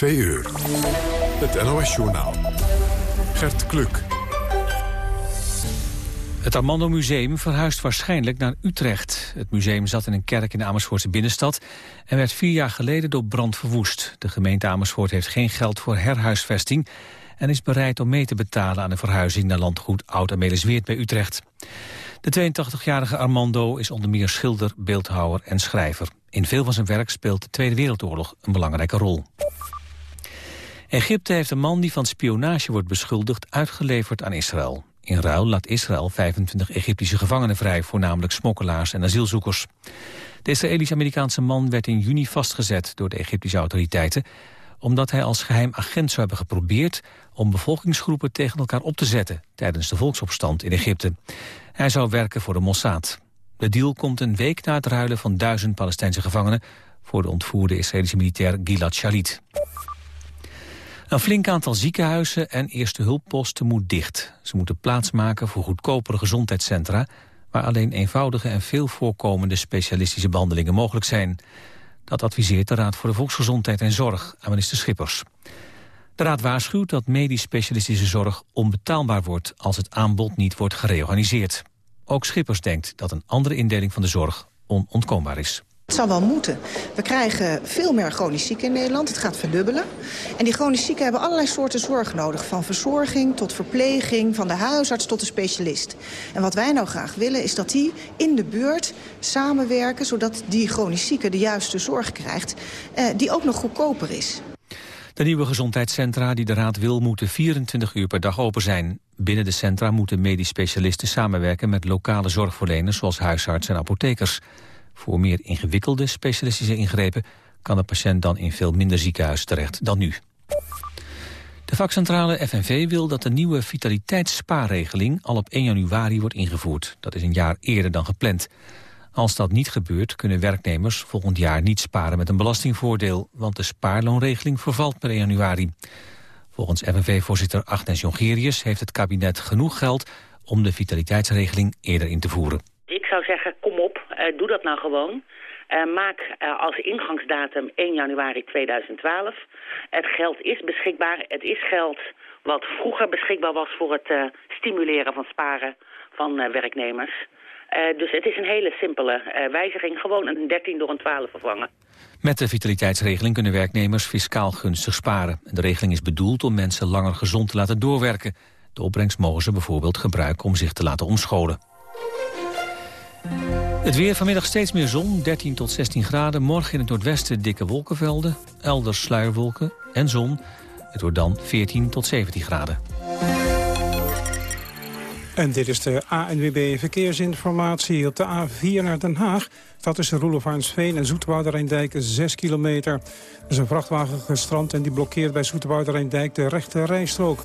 2 uur. Het NOS-journaal. Gert Kluk. Het Armando Museum verhuist waarschijnlijk naar Utrecht. Het museum zat in een kerk in de Amersfoortse binnenstad... en werd vier jaar geleden door brand verwoest. De gemeente Amersfoort heeft geen geld voor herhuisvesting... en is bereid om mee te betalen aan de verhuizing naar landgoed Oud-Amelisweert bij Utrecht. De 82-jarige Armando is onder meer schilder, beeldhouwer en schrijver. In veel van zijn werk speelt de Tweede Wereldoorlog een belangrijke rol. Egypte heeft een man die van spionage wordt beschuldigd uitgeleverd aan Israël. In ruil laat Israël 25 Egyptische gevangenen vrij, voornamelijk smokkelaars en asielzoekers. De Israëlisch-Amerikaanse man werd in juni vastgezet door de Egyptische autoriteiten, omdat hij als geheim agent zou hebben geprobeerd om bevolkingsgroepen tegen elkaar op te zetten tijdens de volksopstand in Egypte. Hij zou werken voor de Mossad. De deal komt een week na het ruilen van duizend Palestijnse gevangenen voor de ontvoerde Israëlische militair Gilad Shalit. Een flink aantal ziekenhuizen en eerste hulpposten moet dicht. Ze moeten plaatsmaken voor goedkopere gezondheidscentra... waar alleen eenvoudige en veel voorkomende specialistische behandelingen mogelijk zijn. Dat adviseert de Raad voor de Volksgezondheid en Zorg aan minister Schippers. De Raad waarschuwt dat medisch specialistische zorg onbetaalbaar wordt... als het aanbod niet wordt gereorganiseerd. Ook Schippers denkt dat een andere indeling van de zorg onontkoombaar is. Het zal wel moeten. We krijgen veel meer chronisch zieken in Nederland. Het gaat verdubbelen. En die chronisch zieken hebben allerlei soorten zorg nodig. Van verzorging tot verpleging, van de huisarts tot de specialist. En wat wij nou graag willen is dat die in de buurt samenwerken... zodat die chronisch zieke de juiste zorg krijgt, eh, die ook nog goedkoper is. De nieuwe gezondheidscentra die de Raad wil moeten 24 uur per dag open zijn. Binnen de centra moeten medisch specialisten samenwerken met lokale zorgverleners zoals huisartsen en apothekers. Voor meer ingewikkelde specialistische ingrepen kan de patiënt dan in veel minder ziekenhuis terecht dan nu. De vakcentrale FNV wil dat de nieuwe vitaliteitsspaarregeling al op 1 januari wordt ingevoerd. Dat is een jaar eerder dan gepland. Als dat niet gebeurt, kunnen werknemers volgend jaar niet sparen met een belastingvoordeel, want de spaarloonregeling vervalt per 1 januari. Volgens FNV-voorzitter Agnes Jongerius heeft het kabinet genoeg geld om de vitaliteitsregeling eerder in te voeren. Ik zou zeggen, doe dat nou gewoon. Uh, maak uh, als ingangsdatum 1 januari 2012. Het geld is beschikbaar. Het is geld wat vroeger beschikbaar was voor het stimuleren van sparen van werknemers. Dus het is een hele simpele wijziging. Gewoon een 13 door een 12 vervangen. Met de vitaliteitsregeling kunnen werknemers fiscaal gunstig sparen. De regeling is bedoeld om mensen langer gezond te laten doorwerken. De opbrengst mogen ze bijvoorbeeld gebruiken om zich te laten omscholen. Het weer vanmiddag steeds meer zon, 13 tot 16 graden. Morgen in het noordwesten dikke wolkenvelden, elders sluierwolken en zon. Het wordt dan 14 tot 17 graden. En dit is de ANWB Verkeersinformatie. Op de A4 naar Den Haag staat tussen Roelevarensveen en Zoetewouderijndijk 6 kilometer. Er is een vrachtwagen gestrand en die blokkeert bij Zoetewouderijndijk de rechte rijstrook.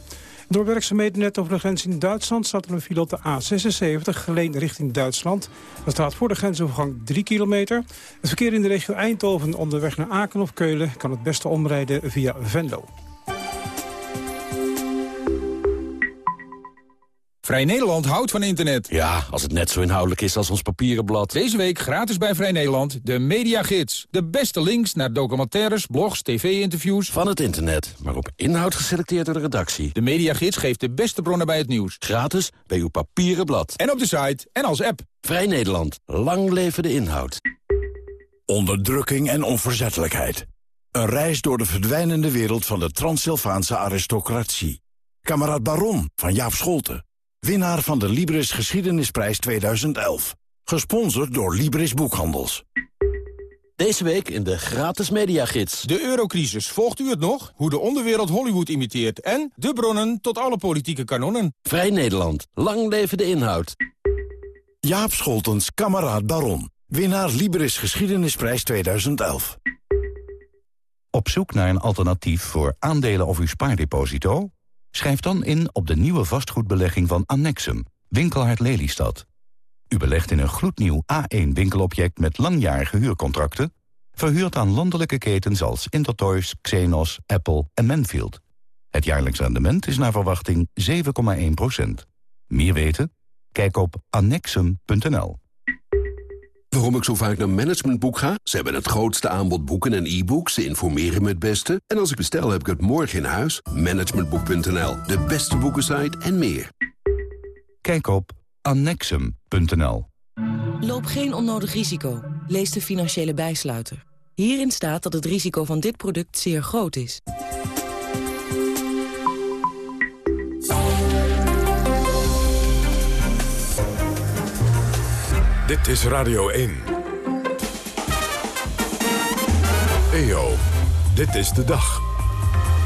Door werkzaamheden net over de grens in Duitsland staat er een file de A76, geleen richting Duitsland. Dat staat voor de grensovergang 3 kilometer. Het verkeer in de regio Eindhoven onderweg naar Aken of Keulen kan het beste omrijden via Venlo. Vrij Nederland houdt van internet. Ja, als het net zo inhoudelijk is als ons papieren blad. Deze week gratis bij Vrij Nederland, de Mediagids. De beste links naar documentaires, blogs, tv-interviews. Van het internet, maar op inhoud geselecteerd door de redactie. De Mediagids geeft de beste bronnen bij het nieuws. Gratis bij uw papieren blad. En op de site en als app. Vrij Nederland, lang leven de inhoud. Onderdrukking en onverzettelijkheid. Een reis door de verdwijnende wereld van de Transsylvaanse aristocratie. Kameraad Baron van Jaap Scholten. Winnaar van de Libris Geschiedenisprijs 2011. Gesponsord door Libris Boekhandels. Deze week in de gratis mediagids. De eurocrisis, volgt u het nog? Hoe de onderwereld Hollywood imiteert. En de bronnen tot alle politieke kanonnen. Vrij Nederland. Lang leven de inhoud. Jaap Scholtens, kameraad Baron. Winnaar Libris Geschiedenisprijs 2011. Op zoek naar een alternatief voor aandelen of uw spaardeposito? Schrijf dan in op de nieuwe vastgoedbelegging van Annexum, Winkelhart Lelystad. U belegt in een gloednieuw A1-winkelobject met langjarige huurcontracten... verhuurd aan landelijke ketens als Intertoys, Xenos, Apple en Manfield. Het jaarlijks rendement is naar verwachting 7,1% Meer weten? Kijk op annexum.nl. Waarom ik zo vaak naar Managementboek ga? Ze hebben het grootste aanbod boeken en e-books. Ze informeren me het beste. En als ik bestel, heb ik het morgen in huis. Managementboek.nl, de beste boekensite en meer. Kijk op annexum.nl. Loop geen onnodig risico. Lees de financiële bijsluiter. Hierin staat dat het risico van dit product zeer groot is. Dit is Radio 1. EO, dit is de dag.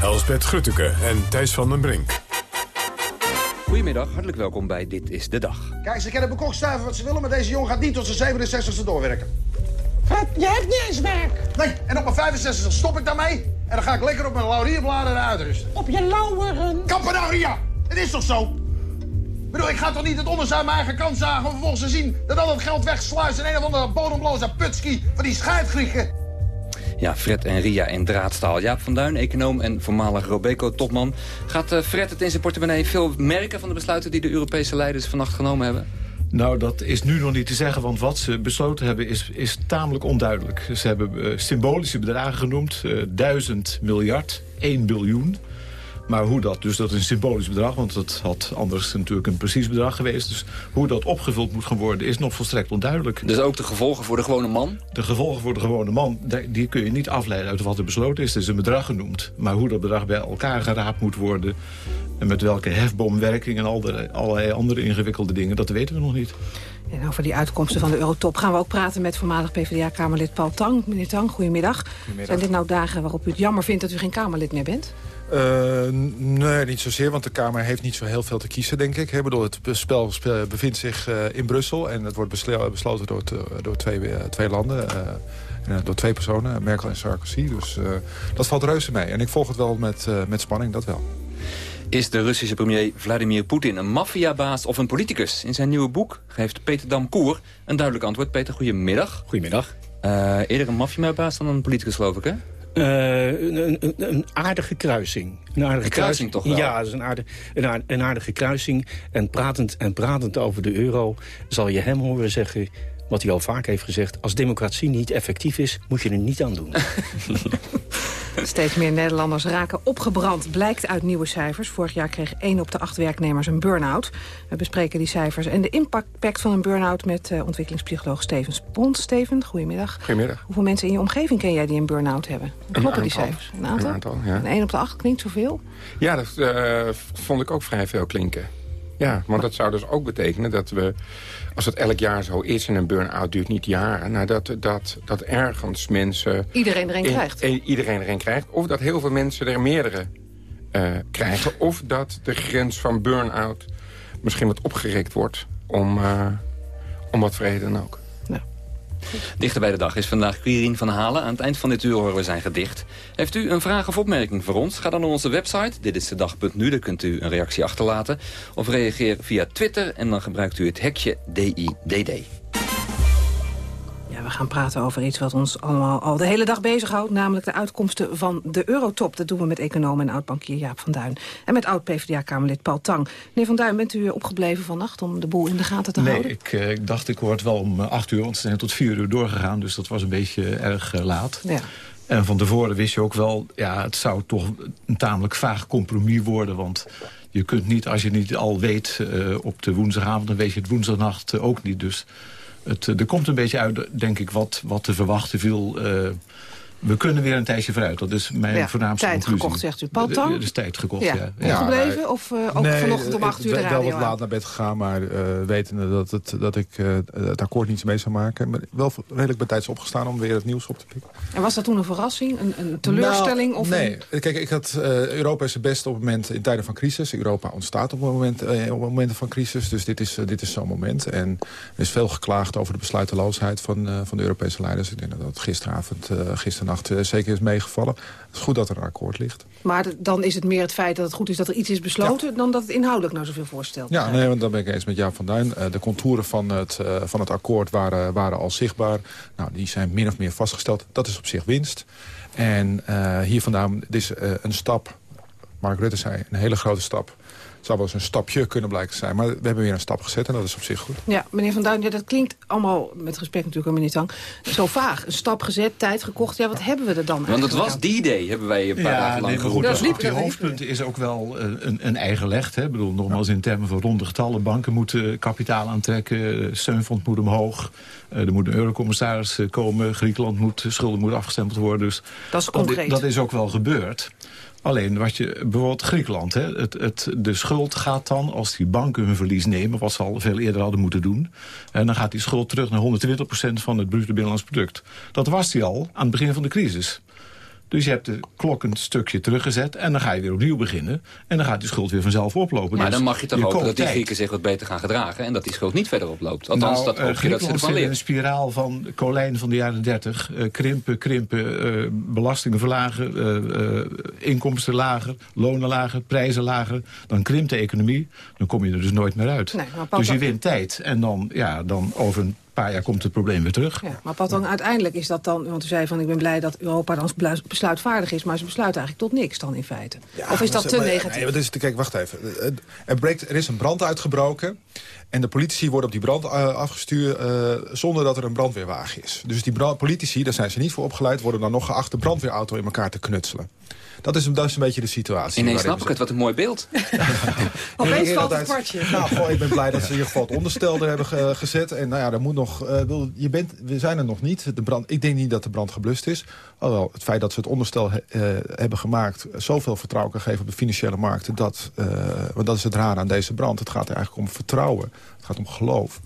Elsbeth Grutteke en Thijs van den Brink. Goedemiddag, hartelijk welkom bij Dit is de Dag. Kijk, ze kunnen bekokstuiven wat ze willen, maar deze jongen gaat niet tot zijn 67e doorwerken. Fred, je hebt niet eens werk. Nee, en op mijn 65 stop ik daarmee. En dan ga ik lekker op mijn laurierbladen uitrusten. Op je lauweren. Kappen nou, Ria! Het is toch zo? Ik bedoel, ik ga toch niet het onderste uit mijn eigen kant zagen... om vervolgens te zien dat al dat geld wegsluist... in een of andere bodemloze putski van die schuitgrieken. Ja, Fred en Ria in draadstaal. Jaap van Duin, econoom en voormalig Robeco-topman. Gaat uh, Fred het in zijn portemonnee veel merken van de besluiten... die de Europese leiders vannacht genomen hebben? Nou, dat is nu nog niet te zeggen, want wat ze besloten hebben is, is tamelijk onduidelijk. Ze hebben uh, symbolische bedragen genoemd, uh, 1000 miljard, 1 biljoen. Maar hoe dat, dus dat is een symbolisch bedrag, want dat had anders natuurlijk een precies bedrag geweest. Dus hoe dat opgevuld moet gaan worden is nog volstrekt onduidelijk. Dus ook de gevolgen voor de gewone man? De gevolgen voor de gewone man, die kun je niet afleiden uit wat er besloten is. Er is een bedrag genoemd. Maar hoe dat bedrag bij elkaar geraapt moet worden... en met welke hefboomwerking en al de, allerlei andere ingewikkelde dingen, dat weten we nog niet. En over die uitkomsten van de Eurotop gaan we ook praten met voormalig PvdA-Kamerlid Paul Tang. Meneer Tang, goedemiddag. goedemiddag. Zijn dit nou dagen waarop u het jammer vindt dat u geen Kamerlid meer bent? Uh, nee, niet zozeer, want de Kamer heeft niet zo heel veel te kiezen, denk ik. Ik bedoel, het spel bevindt zich uh, in Brussel en het wordt besloten door, door twee, uh, twee landen. door twee personen, Merkel en Sarkozy. Dus dat valt reuze mee. En ik volg het wel met, met spanning, dat wel. Is de Russische premier Vladimir Poetin een maffiabaas of een politicus? In zijn nieuwe boek geeft Peter Damkoer een duidelijk antwoord. Peter, goedemiddag. Goedemiddag. eerder een maffiabaas dan een politicus, geloof ik, hè? Uh, een, een, een, aardige kruising. Een aardige een kruising toch wel? Ja, dat is een, aardige, een, een aardige kruising. En pratend, en pratend over de euro zal je hem horen zeggen wat hij al vaak heeft gezegd... als democratie niet effectief is, moet je er niet aan doen. Steeds meer Nederlanders raken opgebrand, blijkt uit nieuwe cijfers. Vorig jaar kreeg 1 op de 8 werknemers een burn-out. We bespreken die cijfers en de impact van een burn-out... met uh, ontwikkelingspsycholoog Steven Spont. Steven, goedemiddag. Goedemiddag. Hoeveel mensen in je omgeving ken jij die een burn-out hebben? Kloppen die cijfers? Een aantal. Een aantal, ja. En 1 op de 8 klinkt zoveel? Ja, dat uh, vond ik ook vrij veel klinken. Ja, want dat zou dus ook betekenen dat we, als het elk jaar zo is... en een burn-out duurt niet jaren... Nou dat, dat, dat ergens mensen... Iedereen er een krijgt. iedereen er een krijgt. Of dat heel veel mensen er meerdere uh, krijgen. Of dat de grens van burn-out misschien wat opgerekt wordt... om, uh, om wat vrede dan ook. Dichter bij de dag is vandaag Quirin van Halen. Aan het eind van dit uur horen we zijn gedicht. Heeft u een vraag of opmerking voor ons? Ga dan naar onze website, dit is de dag.nu. Daar kunt u een reactie achterlaten. Of reageer via Twitter en dan gebruikt u het hekje DIDD we gaan praten over iets wat ons allemaal al de hele dag bezighoudt... namelijk de uitkomsten van de Eurotop. Dat doen we met econoom en oud-bankier Jaap van Duin. En met oud-PVDA-Kamerlid Paul Tang. Meneer van Duin, bent u opgebleven vannacht om de boel in de gaten te nee, houden? Nee, ik, uh, dacht ik hoorde wel om eh, acht uur, want ze zijn tot vier uur doorgegaan. Dus dat was een beetje erg uh, laat. Ja. En van tevoren wist je ook wel, ja, het zou toch een tamelijk vaag compromis worden. Want je kunt niet, als je niet al weet uh, op de woensdagavond... dan weet je het woensdagnacht ook niet. Dus het, er komt een beetje uit, denk ik, wat, wat te verwachten viel... Uh, we kunnen weer een tijdje vooruit. Dat is mijn ja, voornaamste tijd conclusie. gekocht, zegt u. Paul Tang? Er is tijd gekocht, ja. ja. ja. Opgebleven of uh, ook nee, vanochtend om acht uur de radio wel wat laat naar bed gegaan, maar uh, wetende dat, het, dat ik uh, het akkoord niet mee zou maken. Maar wel redelijk bij tijds opgestaan om weer het nieuws op te pikken. En was dat toen een verrassing? Een, een teleurstelling? Nou, of nee. Een... Kijk, ik had, Europa is het beste op het moment in tijden van crisis. Europa ontstaat op, moment, op momenten van crisis. Dus dit is, dit is zo'n moment. En er is veel geklaagd over de besluiteloosheid van, van de Europese leiders. Ik denk dat dat gisteravond, gisternacht zeker is meegevallen. Het is goed dat er een akkoord ligt. Maar dan is het meer het feit dat het goed is dat er iets is besloten... Ja. dan dat het inhoudelijk nou zoveel voorstelt. Ja, nee, want dan ben ik eens met Jaap van Duin. Uh, de contouren van het, uh, van het akkoord waren, waren al zichtbaar. Nou, die zijn min of meer vastgesteld. Dat is op zich winst. En uh, hier vandaan, dit is een stap... Mark Rutte zei, een hele grote stap Het zou wel eens een stapje kunnen blijken te zijn. Maar we hebben weer een stap gezet en dat is op zich goed. Ja, meneer Van Duin, ja, dat klinkt allemaal, met respect natuurlijk aan meneer Tang... zo vaag. Een stap gezet, tijd gekocht. Ja, wat hebben we er dan Want het was die idee, hebben wij een paar dagen lang nee, maar goed, dat op die hoofdpunten is ook wel uh, een, een, eigen leg. Hè. Ik bedoel, nogmaals in termen van ronde getallen. Banken moeten kapitaal aantrekken, steunfonds moet omhoog. Uh, er moet een eurocommissaris komen. Griekenland moet, schulden moeten afgestempeld worden. Dus dat is concreet. Dat, dat is ook wel gebeurd. Alleen wat je, bijvoorbeeld Griekenland, hè, het, het, de schuld gaat dan, als die banken hun verlies nemen, wat ze al veel eerder hadden moeten doen, en dan gaat die schuld terug naar 120% van het bruto binnenlands product. Dat was die al aan het begin van de crisis. Dus je hebt de klok een stukje teruggezet en dan ga je weer opnieuw beginnen. En dan gaat die schuld weer vanzelf oplopen. Maar dus dan mag je toch hopen dat die Grieken zich wat beter gaan gedragen... en dat die schuld niet verder oploopt. Althans, nou, dat hoop je dat ze ervan leren. een spiraal van Colijn van de jaren 30. Uh, krimpen, krimpen, uh, belastingen verlagen, uh, inkomsten lager, lonen lager, prijzen lager. Dan krimpt de economie, dan kom je er dus nooit meer uit. Nee, dus je wint tijd en dan, ja, dan over een paar jaar komt het probleem weer terug. Ja, maar Pat, dan uiteindelijk is dat dan... want u zei van ik ben blij dat Europa dan besluitvaardig is... maar ze besluiten eigenlijk tot niks dan in feite. Ja, of is dat te maar, negatief? Nee, is, kijk, wacht even. Er, breekt, er is een brand uitgebroken... En de politici worden op die brand uh, afgestuurd uh, zonder dat er een brandweerwagen is. Dus die brand, politici, daar zijn ze niet voor opgeleid... worden dan nog geacht de brandweerauto in elkaar te knutselen. Dat is, dat is een beetje de situatie. Ineens snap ik het, wat een mooi beeld. Opeens valt het kwartje. Nou, goh, ik ben blij dat ze in ieder geval het onderstel er hebben ge, gezet. En nou ja, er moet nog, uh, je bent, we zijn er nog niet. De brand, ik denk niet dat de brand geblust is. Alhoewel, het feit dat ze het onderstel he, uh, hebben gemaakt... zoveel vertrouwen kan geven op de financiële markten. Dat, uh, want dat is het raar aan deze brand. Het gaat er eigenlijk om vertrouwen. Het gaat om geloof.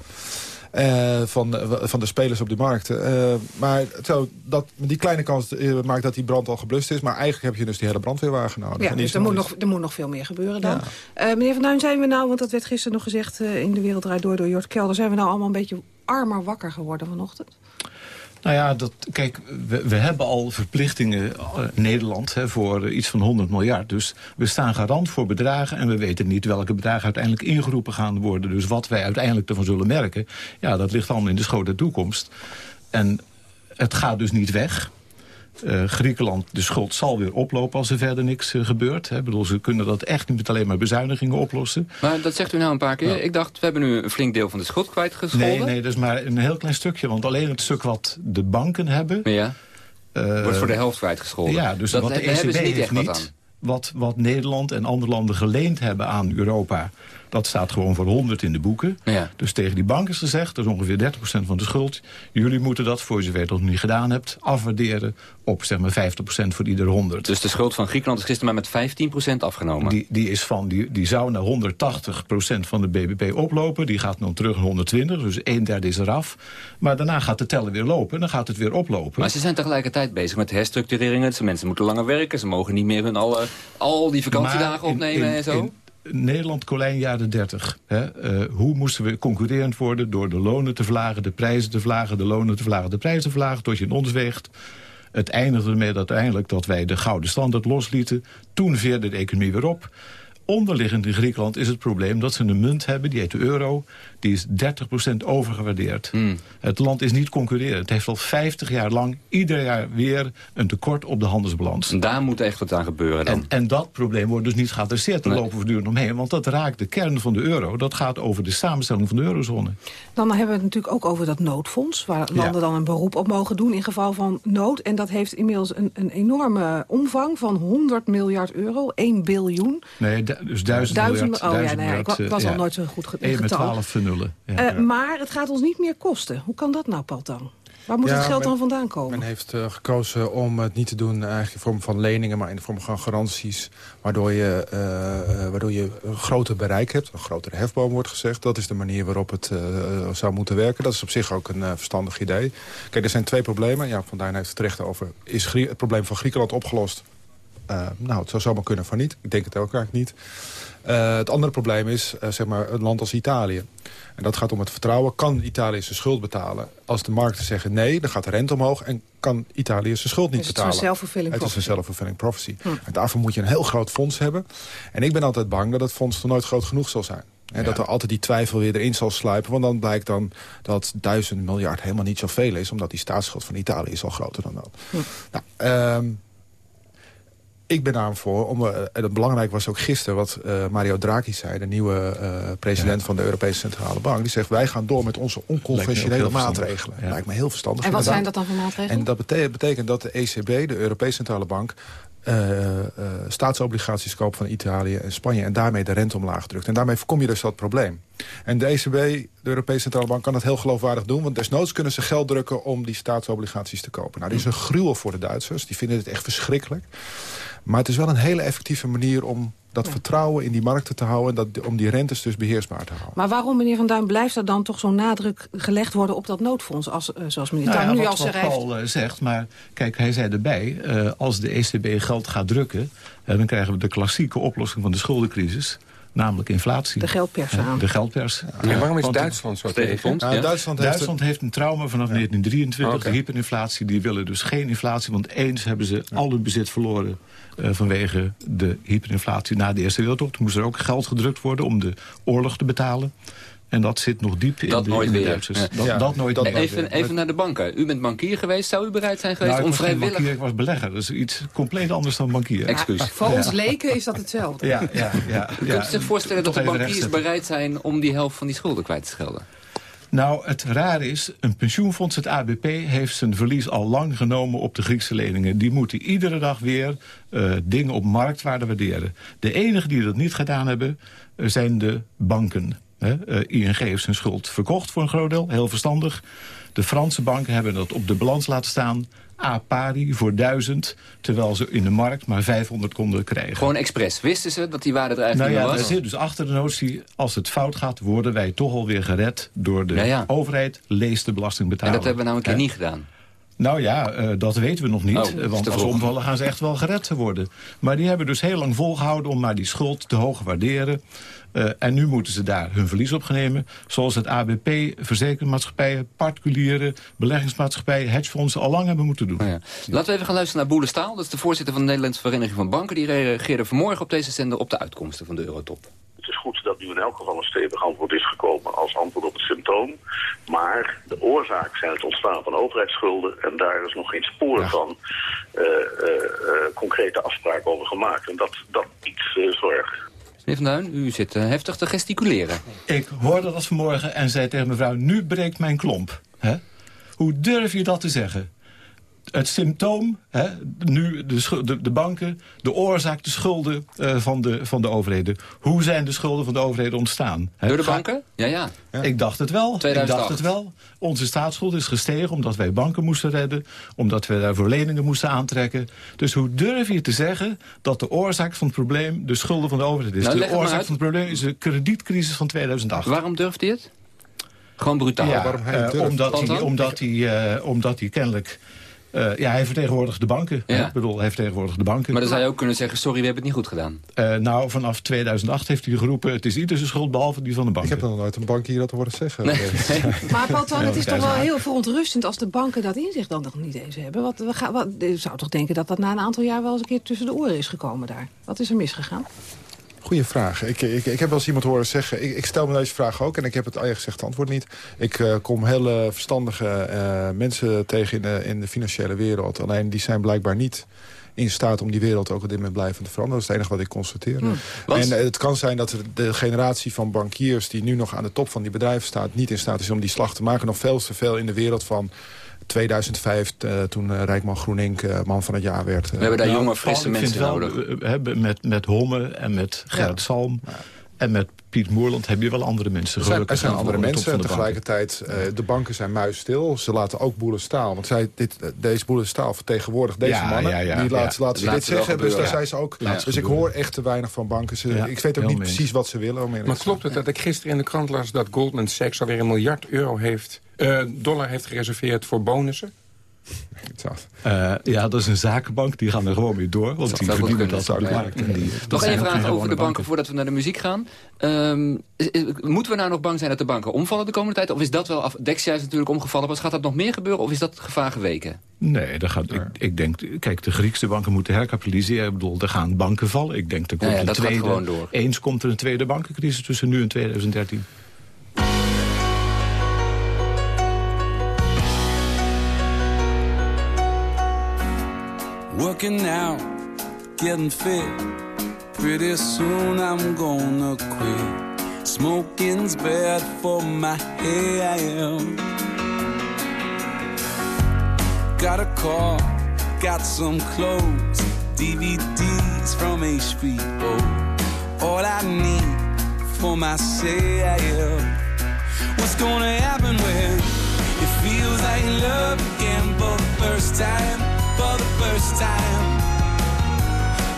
Uh, van, van de spelers op de markt. Uh, maar zo, dat, die kleine kans uh, maakt dat die brand al geblust is. Maar eigenlijk heb je dus die hele brandweerwagen nodig. Ja, dus er moet, nog, er moet nog veel meer gebeuren dan. Ja. meneer Van Duin, zijn we nou, want dat werd gisteren nog gezegd... in de Wereld Draait Door door Jort Kelder... zijn we nou allemaal een beetje armer wakker geworden vanochtend? Nou ja, dat, kijk, we, we hebben al verplichtingen uh, Nederland hè, voor uh, iets van 100 miljard. Dus we staan garant voor bedragen en we weten niet welke bedragen uiteindelijk ingeroepen gaan worden. Dus wat wij uiteindelijk ervan zullen merken, ja, dat ligt allemaal in de schoot der toekomst. En het gaat dus niet weg. Uh, Griekenland, de schuld zal weer oplopen als er verder niks uh, gebeurt. Hè. Bedoel, ze kunnen dat echt niet met alleen maar bezuinigingen oplossen. Maar dat zegt u nou een paar keer. Ik dacht, we hebben nu een flink deel van de schuld kwijtgescholden. Nee, nee, dat is maar een heel klein stukje. Want alleen het stuk wat de banken hebben... Ja. Uh, wordt voor de helft kwijtgescholden. Ja, dus dat wat de ECB hebben ze niet heeft echt niet... Wat, wat Nederland en andere landen geleend hebben aan Europa... dat staat gewoon voor 100 in de boeken. Ja. Dus tegen die bank is gezegd, dat is ongeveer 30% van de schuld... jullie moeten dat, voor zover je dat nog niet gedaan hebt... afwaarderen op zeg maar 50% voor ieder 100. Dus de schuld van Griekenland is gisteren maar met 15% afgenomen? Die, die, is van, die, die zou naar 180% van de BBP oplopen. Die gaat dan terug naar 120, dus een derde is eraf. Maar daarna gaat de teller weer lopen en dan gaat het weer oplopen. Maar ze zijn tegelijkertijd bezig met herstructureringen. Mensen moeten langer werken, ze mogen niet meer hun alle, al die vakantiedagen in, opnemen in, en zo. In, Nederland, Colijn, jaren 30. Hè? Uh, hoe moesten we concurrerend worden door de lonen te verlagen, de prijzen te verlagen, de lonen te verlagen, de prijzen te verlagen, tot je in ons weegt. Het eindigde ermee uiteindelijk dat wij de gouden standaard loslieten. Toen veerde de economie weer op. Onderliggend in Griekenland is het probleem dat ze een munt hebben, die heet de euro. Die is 30% overgewaardeerd. Mm. Het land is niet concurrerend. Het heeft al 50 jaar lang ieder jaar weer een tekort op de handelsbalans. En daar moet echt wat aan gebeuren dan. En, en dat probleem wordt dus niet geadresseerd. Daar nee. lopen we voortdurend omheen. Want dat raakt de kern van de euro. Dat gaat over de samenstelling van de eurozone. Dan hebben we het natuurlijk ook over dat noodfonds. Waar landen ja. dan een beroep op mogen doen in geval van nood. En dat heeft inmiddels een, een enorme omvang van 100 miljard euro. 1 biljoen. Nee, dus duizend, duizend miljard. Oh duizend ja, nee, miljard, ik was ja. al nooit zo goed Eén met 12 nullen. Ja. Uh, maar het gaat ons niet meer kosten. Hoe kan dat nou, Paul Tang? Waar moet Ja, het geld men- dan vandaan komen? Men heeft eh, gekozen om het niet te doen eigenlijk in vorm van leningen... maar in de vorm van garanties, waardoor je, eh, eh, waardoor je een groter bereik hebt. Een grotere hefboom wordt gezegd. Dat is de manier waarop het eh, zou moeten werken. Dat is op zich ook een eh, verstandig idee. Kijk, er zijn twee problemen. Ja, Van Duin heeft het terecht over. Is Grie- het probleem van Griekenland opgelost? Eh, nou, het zou zomaar kunnen van niet. Ik denk het ook eigenlijk niet. Eh, het andere probleem is eh, zeg maar een land als Italië. En dat gaat om het vertrouwen. Kan Italië zijn schuld betalen? Als de markten zeggen nee, dan gaat de rente omhoog... en kan Italië zijn schuld niet Is het betalen. zo'n self-fulfilling Het is een prophecy? self-fulfilling prophecy. Hm. En daarvoor moet je een heel groot fonds hebben. En ik ben altijd bang dat het fonds nog nooit groot genoeg zal zijn. En dat er altijd die twijfel weer erin zal sluipen. Want dan blijkt dan dat duizend miljard helemaal niet zoveel is. Omdat die staatsschuld van Italië is al groter dan dat. Hm. Nou, ehm, ik ben daar voor, om, uh, en het belangrijk was ook gisteren wat uh, Mario Draghi zei... de nieuwe uh, president ja. van de Europese Centrale Bank. Die zegt, wij gaan door met onze onconventionele maatregelen. Ja. Lijkt me heel verstandig. En wat zijn dat dan voor maatregelen? En dat betekent, betekent dat de ECB, de Europese Centrale Bank... Uh, uh, staatsobligaties koopt van Italië en Spanje... en daarmee de rente omlaag drukt. En daarmee voorkom je dus dat probleem. En de ECB, de Europese Centrale Bank, kan dat heel geloofwaardig doen... want desnoods kunnen ze geld drukken om die staatsobligaties te kopen. Nou, dit is een gruwel voor de Duitsers. Die vinden het echt verschrikkelijk. Maar het is wel een hele effectieve manier om dat ja. vertrouwen in die markten te houden... en dat, om die rentes dus beheersbaar te houden. Maar waarom, meneer Van Duin, blijft er dan toch zo'n nadruk gelegd worden... op dat noodfonds, als, uh, zoals meneer nou ja, nu wat, al wat Paul uh, zegt, maar kijk, hij zei erbij... Uh, als de ECB geld gaat drukken... dan krijgen we de klassieke oplossing van de schuldencrisis... Namelijk inflatie. De geldpers aan. De geldpers. Ja. Waarom is Want, Duitsland zo tegen? Ja, Duitsland, heeft, Duitsland heeft, een trauma vanaf 1923. Okay. De hyperinflatie. Die willen dus geen inflatie. Want eens hebben ze al hun bezit verloren... Uh, vanwege de hyperinflatie na de Eerste Wereldoorlog. Toen moest er ook geld gedrukt worden om de oorlog te betalen. En dat zit nog diep in dat de, nooit in de weer. Duitsers. Ja. Dat, ja. dat nooit dat even, even naar de banken. U bent bankier geweest. Zou u bereid zijn geweest nou, om vrijwillig... bankier, ik was belegger. Dat is iets compleet anders dan bankier. Excuus. Ja, voor ons leken is dat hetzelfde. Ja, ja, ja, u kunt zich voorstellen dat de bankiers bereid zijn... om die helft van die schulden kwijt te schelden? Nou, het rare is, een pensioenfonds, het ABP... heeft zijn verlies al lang genomen op de Griekse leningen. Die moeten iedere dag weer uh, dingen op marktwaarde waarderen. De enigen die dat niet gedaan hebben, uh, zijn de banken. He, uh, ING heeft zijn schuld verkocht voor een groot deel, heel verstandig. De Franse banken hebben dat op de balans laten staan... a pari voor 1000, terwijl ze in de markt maar 500 konden krijgen. Gewoon expres. Wisten ze dat die waarde er eigenlijk nou ja, niet was? Er zit dus achter de notie, als het fout gaat... worden wij toch alweer gered door de ja, ja. overheid... leest de belastingbetaler. En dat hebben we nou een keer niet gedaan. Nou ja, uh, dat weten we nog niet. Oh, want als omvallen gaan ze echt wel gered worden. Maar die hebben dus heel lang volgehouden om maar die schuld te hoog waarderen. Uh, en nu moeten ze daar hun verlies op nemen. Zoals het ABP, verzekeringsmaatschappijen, particulieren, beleggingsmaatschappijen, hedgefondsen al lang hebben moeten doen. Oh ja. Laten we even gaan luisteren naar Boele Staal. Dat is de voorzitter van de Nederlandse Vereniging van Banken. Die reageerde vanmorgen op deze zender op de uitkomsten van de Eurotop. Het is goed dat nu in elk geval een stevig antwoord is gekomen als antwoord op het symptoom. Maar de oorzaak zijn het ontstaan van overheidsschulden. En daar is nog geen spoor ja. van uh, uh, uh, concrete afspraken over gemaakt. En dat, dat biedt zorg. Meneer Van Duin, u zit heftig te gesticuleren. Ik hoorde dat vanmorgen en zei tegen mevrouw, nu breekt mijn klomp. Hè? Hoe durf je dat te zeggen? Het symptoom, hè, nu de, de, de, banken, de oorzaak, de schulden uh, van, de, van de overheden. Hoe zijn de schulden van de overheden ontstaan? Hè? Door de banken? Ja, ja, ja. Ik dacht het wel. 2008. Ik dacht het wel. Onze staatsschuld is gestegen omdat wij banken moesten redden. Omdat we daarvoor leningen moesten aantrekken. Dus hoe durf je te zeggen dat de oorzaak van het probleem de schulden van de overheid is? Nou, de oorzaak van het probleem is de kredietcrisis van 2008. Waarom durft hij het? Gewoon brutaal. Ja, Waarom hij uh, omdat, hij, omdat, hij, uh, omdat hij kennelijk... Uh, ja, hij vertegenwoordigt de banken. Ja. Ik bedoel, hij vertegenwoordigt de banken. Maar dan zou je ook kunnen zeggen, sorry, we hebben het niet goed gedaan. Uh, nou, vanaf 2008 heeft hij geroepen, het is ieder zijn schuld behalve die van de banken. Ik heb nog nooit een bankier dat horen zeggen. Nee. maar Paul het is toch wel heel verontrustend als de banken dat inzicht dan nog niet eens hebben. Wat, we gaan, wat, je zou toch denken dat dat na een aantal jaar wel eens een keer tussen de oren is gekomen daar. Wat is er misgegaan? Goeie vraag. Ik, ik, ik heb wel eens iemand horen zeggen... Ik, ik stel me deze vraag ook en ik heb het eigenlijk gezegd het antwoord niet. Ik uh, kom hele verstandige uh, mensen tegen in de, in de financiële wereld. Alleen die zijn blijkbaar niet in staat om die wereld ook op dit moment blijvend te veranderen. Dat is het enige wat ik constateer. Hmm. En uh, het kan zijn dat de generatie van bankiers... die nu nog aan de top van die bedrijven staat... niet in staat is om die slag te maken. Nog veel te veel in de wereld van 2005, uh, toen uh, Rijkman Groenink uh, man van het jaar werd. We hebben daar nou, jonge, frisse mensen wel, nodig. met, met Homme en met Gerrit ja. Salm ja. En met Piet Moerland heb je wel andere mensen. Er zijn, er zijn andere mensen en tegelijkertijd, uh, de banken zijn muisstil. Ze laten ook Boelen Staal, want zij, dit, deze Boelen Staal vertegenwoordigt deze ja, mannen. Ja, ja, die laten, ja. laten ze dit zeggen, dus daar zijn ze ook. Dus ik hoor echt te weinig van banken. Ze, ik weet ook niet precies wat ze willen. Maar klopt het dat ik gisteren in de krant las dat Goldman Sachs alweer een miljard euro heeft, uh, dollar heeft gereserveerd voor bonussen? Uh, ja, dat is een zakenbank. Die gaan er gewoon mee door. Want die verdienen dat uit de markt. Nog één vraag over de banken voordat we naar de muziek gaan. Um, is, is, moeten we nou nog bang zijn dat de banken omvallen de komende tijd? Of is dat wel af? Dexia is natuurlijk omgevallen. Maar gaat dat nog meer gebeuren? Of is dat gevaar geweken? Nee, dat gaat, ik, ik denk... Kijk, de Griekse banken moeten herkapitaliseren. Ik bedoel, er gaan banken vallen. Ik denk, er komt ja, ja, een dat tweede, gaat gewoon door. Eens komt er een tweede bankencrisis tussen nu en 2013. Working out, getting fit. Pretty soon I'm gonna quit. Smoking's bad for my health. Got a car, got some clothes, DVDs from HBO. All I need for myself. What's gonna happen when it feels like love again for the first time? First time,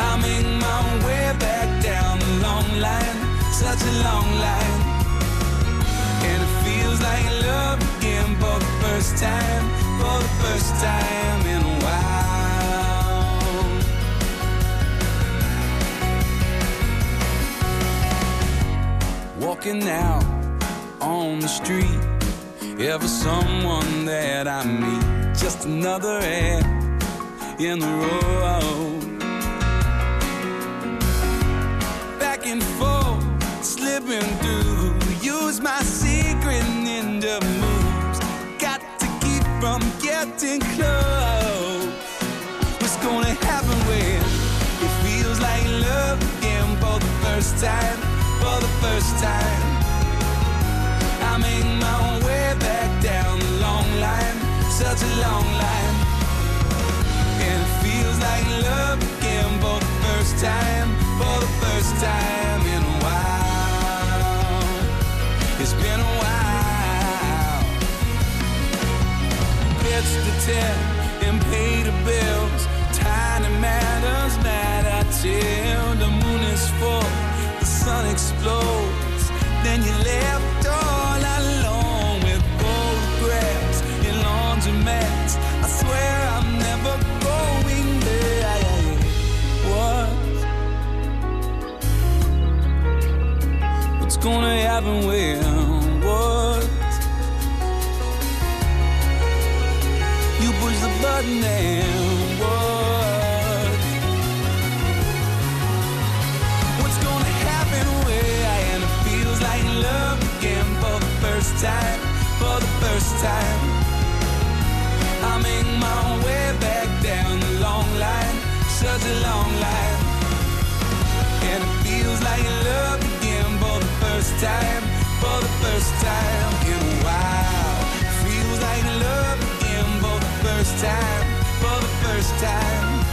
I make my way back down the long line, such a long line, and it feels like love again for the first time, for the first time in a while. Walking out on the street, ever someone that I meet, just another hand in the road. Back and forth, slipping through, use my secret ninja moves. Got to keep from getting close. What's gonna happen when it feels like love again for the first time? For the first time, I make my way back down the long line, such a long line. Love again for the first time, for the first time in a while. It's been a while. Bits to tell and pay the bills. Tiny matters matter till the moon is full, the sun explodes. Then you're left all alone with photographs in laundromats. I swear I'm gonna happen when? What? You push the button and what? What's gonna happen when it feels like love again for the first time? For the first time, I make my way back down the long line, such a long line, and it feels like love first time, for the first time in a while. Feels like love again for the first time, for the first time.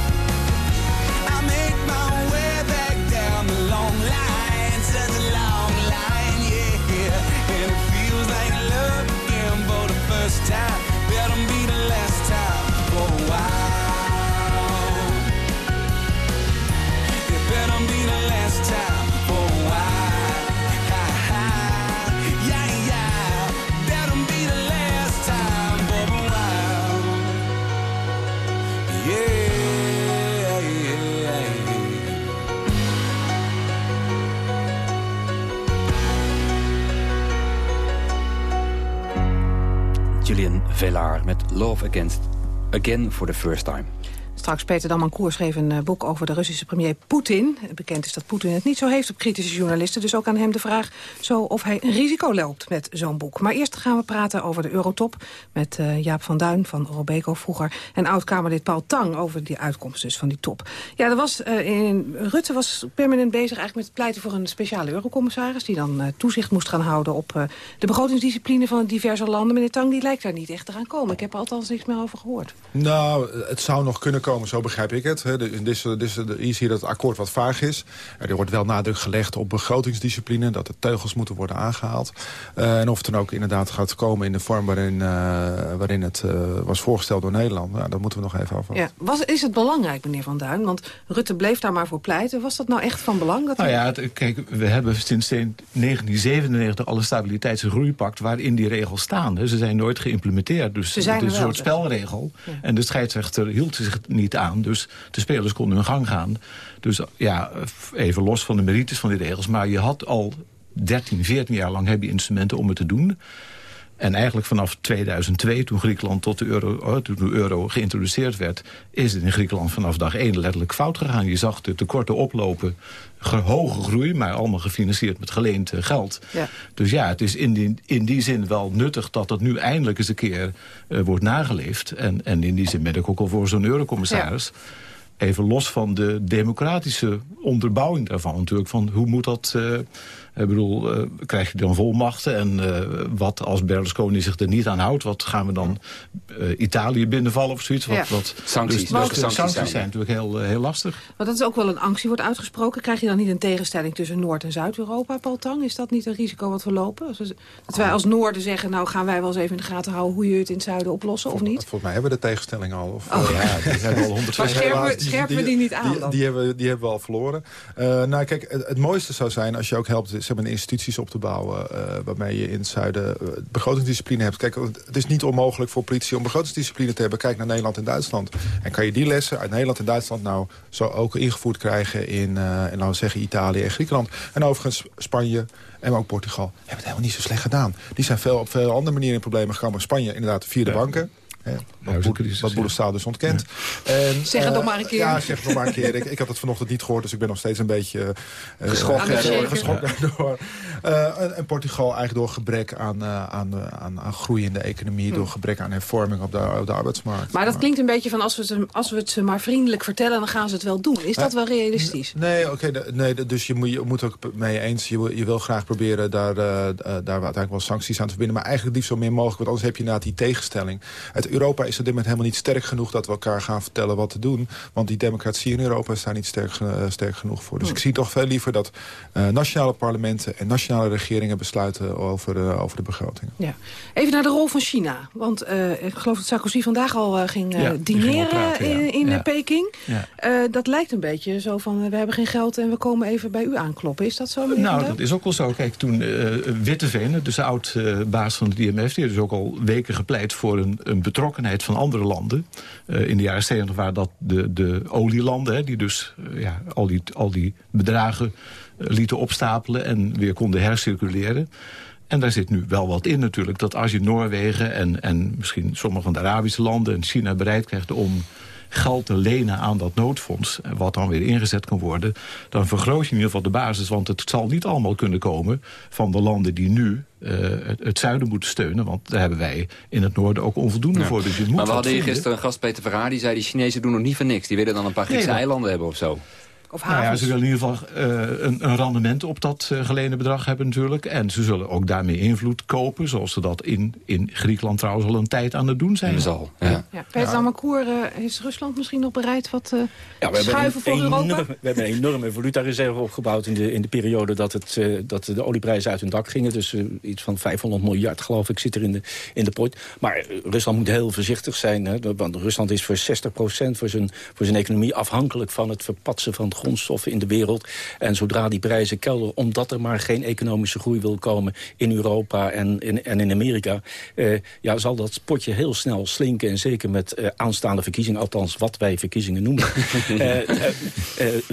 Against Again for the First Time. Straks Peter Damancour schreef een eh, boek over de Russische premier Poetin. Bekend is dat Poetin het niet zo heeft op kritische journalisten. Dus ook aan hem de vraag zo of hij een risico loopt met zo'n boek. Maar eerst gaan we praten over de Eurotop. Met eh, Jaap van Duin van Robeco vroeger. En oud-Kamerlid Paul Tang over die uitkomst dus van die top. Ja, er was, eh, in, Rutte was permanent bezig eigenlijk met pleiten voor een speciale eurocommissaris. Die dan toezicht moest gaan houden op de begrotingsdiscipline van diverse landen. Meneer Tang die lijkt daar niet echt te gaan komen. Ik heb er althans niks meer over gehoord. Nou, het zou nog kunnen komen, zo begrijp ik het. hè. De- in deze- deze- Hier zie je dat het akkoord wat vaag is. Er wordt wel nadruk gelegd op begrotingsdiscipline... dat de teugels moeten worden aangehaald. Eh, en of het dan ook inderdaad gaat komen in de vorm waarin, eh, waarin het eh, was voorgesteld door Nederland... Nou, dat moeten we nog even afwachten. Ja. Was, is het belangrijk, meneer Van Duin? Want Rutte bleef daar maar voor pleiten. Was dat nou echt van belang? Dat Nou ja, het- kijk, we hebben sinds 1997 al een stabiliteits- en groeipact... waarin die regels staan. Ze zijn nooit geïmplementeerd. Dus Ze zijn het is een soort dus. spelregel. En de scheidsrechter hield zich niet Dus de spelers konden hun gang gaan. Dus ja, even los van de merites van die regels. Maar je had al 13, 14 jaar lang heb je instrumenten om het te doen. En eigenlijk vanaf 2002, toen Griekenland tot de euro, oh, toen de euro geïntroduceerd werd... is het in Griekenland vanaf dag 1 letterlijk fout gegaan. Je zag de tekorten oplopen, ge- hoge groei... maar allemaal gefinancierd met geleend eh, geld. Ja. Dus ja, het is in die, in die zin wel nuttig dat dat nu eindelijk eens een keer eh, wordt nageleefd. En, en in die zin ben ik ook al voor zo'n eurocommissaris. Ja. Even los van de democratische onderbouwing daarvan natuurlijk. Van hoe moet dat... Uh, ik bedoel, uh, krijg je dan volmachten? En uh, wat als Berlusconi zich er niet aan houdt? Wat gaan we dan uh, Italië binnenvallen of zoiets? Wat, ja. wat, sancties. Dus, dus sancties, sancties zijn natuurlijk heel, heel lastig. Maar dat is ook wel een angst die wordt uitgesproken. Krijg je dan niet een tegenstelling tussen Noord- en Zuid-Europa, Paul Tang? Is dat niet een risico wat we lopen? Dat wij als Noorden zeggen, nou gaan wij wel eens even in de gaten houden... hoe je het in het zuiden oplossen, of niet? Volgens mij hebben we de tegenstelling al. Of, oh. ja, die hebben al 100 maar scherpen, die, we die niet aan die, hebben, die hebben we al verloren. Uh, nou kijk, het, het, mooiste zou zijn als je ook helpt... zeg maar, instituties op te bouwen... Uh, waarmee je in het zuiden uh, begrotingsdiscipline hebt. Kijk, het is niet onmogelijk voor politie om begrotingsdiscipline te hebben. Kijk naar Nederland en Duitsland. En kan je die lessen uit Nederland en Duitsland... nou zo ook ingevoerd krijgen in, in laten we zeggen, Italië en Griekenland. En overigens Spanje en ook Portugal hebben het helemaal niet zo slecht gedaan. Die zijn veel, op veel andere manieren in problemen gekomen. Spanje inderdaad via de ja. banken. Hè, wat, Boelestaal dus ontkent. Ja. En, zeg het uh, nog maar een keer. Ja, zeg het nog maar een keer. ik, ik had het vanochtend niet gehoord, dus ik ben nog steeds een beetje uh, geschrokken. door, geschrokken door. Uh, en, Portugal eigenlijk door gebrek aan, aan, aan, aan groei in de economie, hm. door gebrek aan hervorming op de, op de arbeidsmarkt. Maar dat klinkt een beetje van als we, het, als we het ze maar vriendelijk vertellen, dan gaan ze het wel doen. Is dat wel realistisch? Nee, oké. Okay, nee, dus je moet, je moet ook mee eens. Je, je wil graag proberen daar, daar uiteindelijk wel sancties aan te verbinden. Maar eigenlijk liefst zo min mogelijk, want anders heb je inderdaad die tegenstelling. Uit Europa is er dit met helemaal niet sterk genoeg dat we elkaar gaan vertellen wat te doen. Want die democratie in Europa is daar niet sterk, uh, sterk genoeg voor. Dus Hm. ik zie toch veel liever dat uh, nationale parlementen en nationale regeringen besluiten over, uh, over de begroting. Ja. Even naar de rol van China. Want uh, ik geloof dat Sarkozy vandaag al ging ja, dineren praten, ja. in, in ja. Peking. Ja. dat lijkt een beetje zo van we hebben geen geld en we komen even bij u aankloppen. Is dat zo? Nou, dat is ook wel zo. Kijk, toen Witteveen, dus de oud-baas van het IMF... die heeft dus ook al weken gepleit voor een, een betrokkenheid van andere landen. Uh, in de jaren 70 waren dat de, de olielanden, hè, die dus uh, ja, al, die, al die bedragen uh, lieten opstapelen en weer konden hercirculeren. En daar zit nu wel wat in natuurlijk. Dat als je Noorwegen en, en misschien sommige van de Arabische landen en China bereid krijgt om geld te lenen aan dat noodfonds... wat dan weer ingezet kan worden... dan vergroot je in ieder geval de basis. Want het zal niet allemaal kunnen komen van de landen die nu uh, het, het, zuiden moeten steunen. Want daar hebben wij in het noorden ook onvoldoende ja. voor. Dus je moet maar we hadden hier gisteren een gast, Peter Verhaar... die zei, die Chinezen doen nog niet voor niks. Die willen dan een paar Griekse Nee, eilanden hebben of zo. Of nou ja, ze willen in ieder geval uh, een, een, rendement op dat uh, geleende bedrag hebben natuurlijk. En ze zullen ook daarmee invloed kopen. Zoals ze dat in, in Griekenland trouwens al een tijd aan het doen zijn. Zal, ja. Ja. Ja. Peter uh, is Rusland misschien nog bereid wat uh, ja, we schuiven voor Europa? We hebben een enorme valutareserve opgebouwd in de, in de periode dat, het, uh, dat de olieprijzen uit hun dak gingen. Dus iets van 500 miljard geloof ik zit er in de, in de pot. Maar Rusland moet heel voorzichtig zijn. Hè, want Rusland is voor 60% voor zijn, voor zijn economie afhankelijk van het verpatsen van grondstoffen in de wereld. En zodra die prijzen kelderen, omdat er maar geen economische groei wil komen in Europa en in, en in Amerika, uh, ja, zal dat potje heel snel slinken. En zeker met uh, aanstaande verkiezingen, althans wat wij verkiezingen noemen. uh,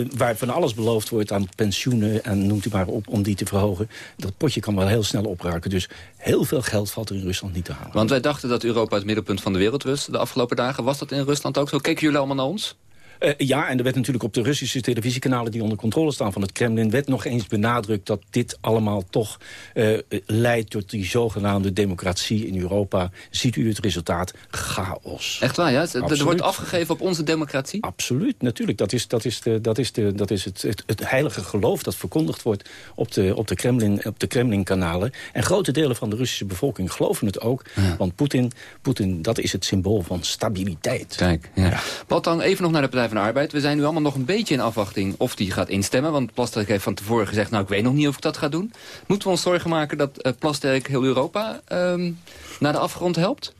waar van alles beloofd wordt aan pensioenen en noemt u maar op om die te verhogen. Dat potje kan wel heel snel opraken. Dus heel veel geld valt er in Rusland niet te halen. Want wij dachten dat Europa het middelpunt van de wereld was de afgelopen dagen. Was dat in Rusland ook zo? Keken jullie allemaal naar ons? Uh, ja, en er werd natuurlijk op de Russische televisiekanalen... die onder controle staan van het Kremlin... werd nog eens benadrukt dat dit allemaal toch uh, leidt... tot die zogenaamde democratie in Europa. Ziet u het resultaat? Chaos. Echt waar, ja? Er wordt afgegeven op onze democratie? Absoluut, natuurlijk. Dat is, dat is, de, dat is, de, dat is het, het, het heilige geloof dat verkondigd wordt... op de, op de, Kremlin, op de Kremlin-kanalen. En grote delen van de Russische bevolking geloven het ook. Ja. Want Poetin, Poetin, dat is het symbool van stabiliteit. Kijk, ja. ja. Baltang, even nog naar de Partij Arbeid. We zijn nu allemaal nog een beetje in afwachting of die gaat instemmen. Want Plasterk heeft van tevoren gezegd, nou ik weet nog niet of ik dat ga doen. Moeten we ons zorgen maken dat uh, Plasterk heel Europa um, naar de afgrond helpt?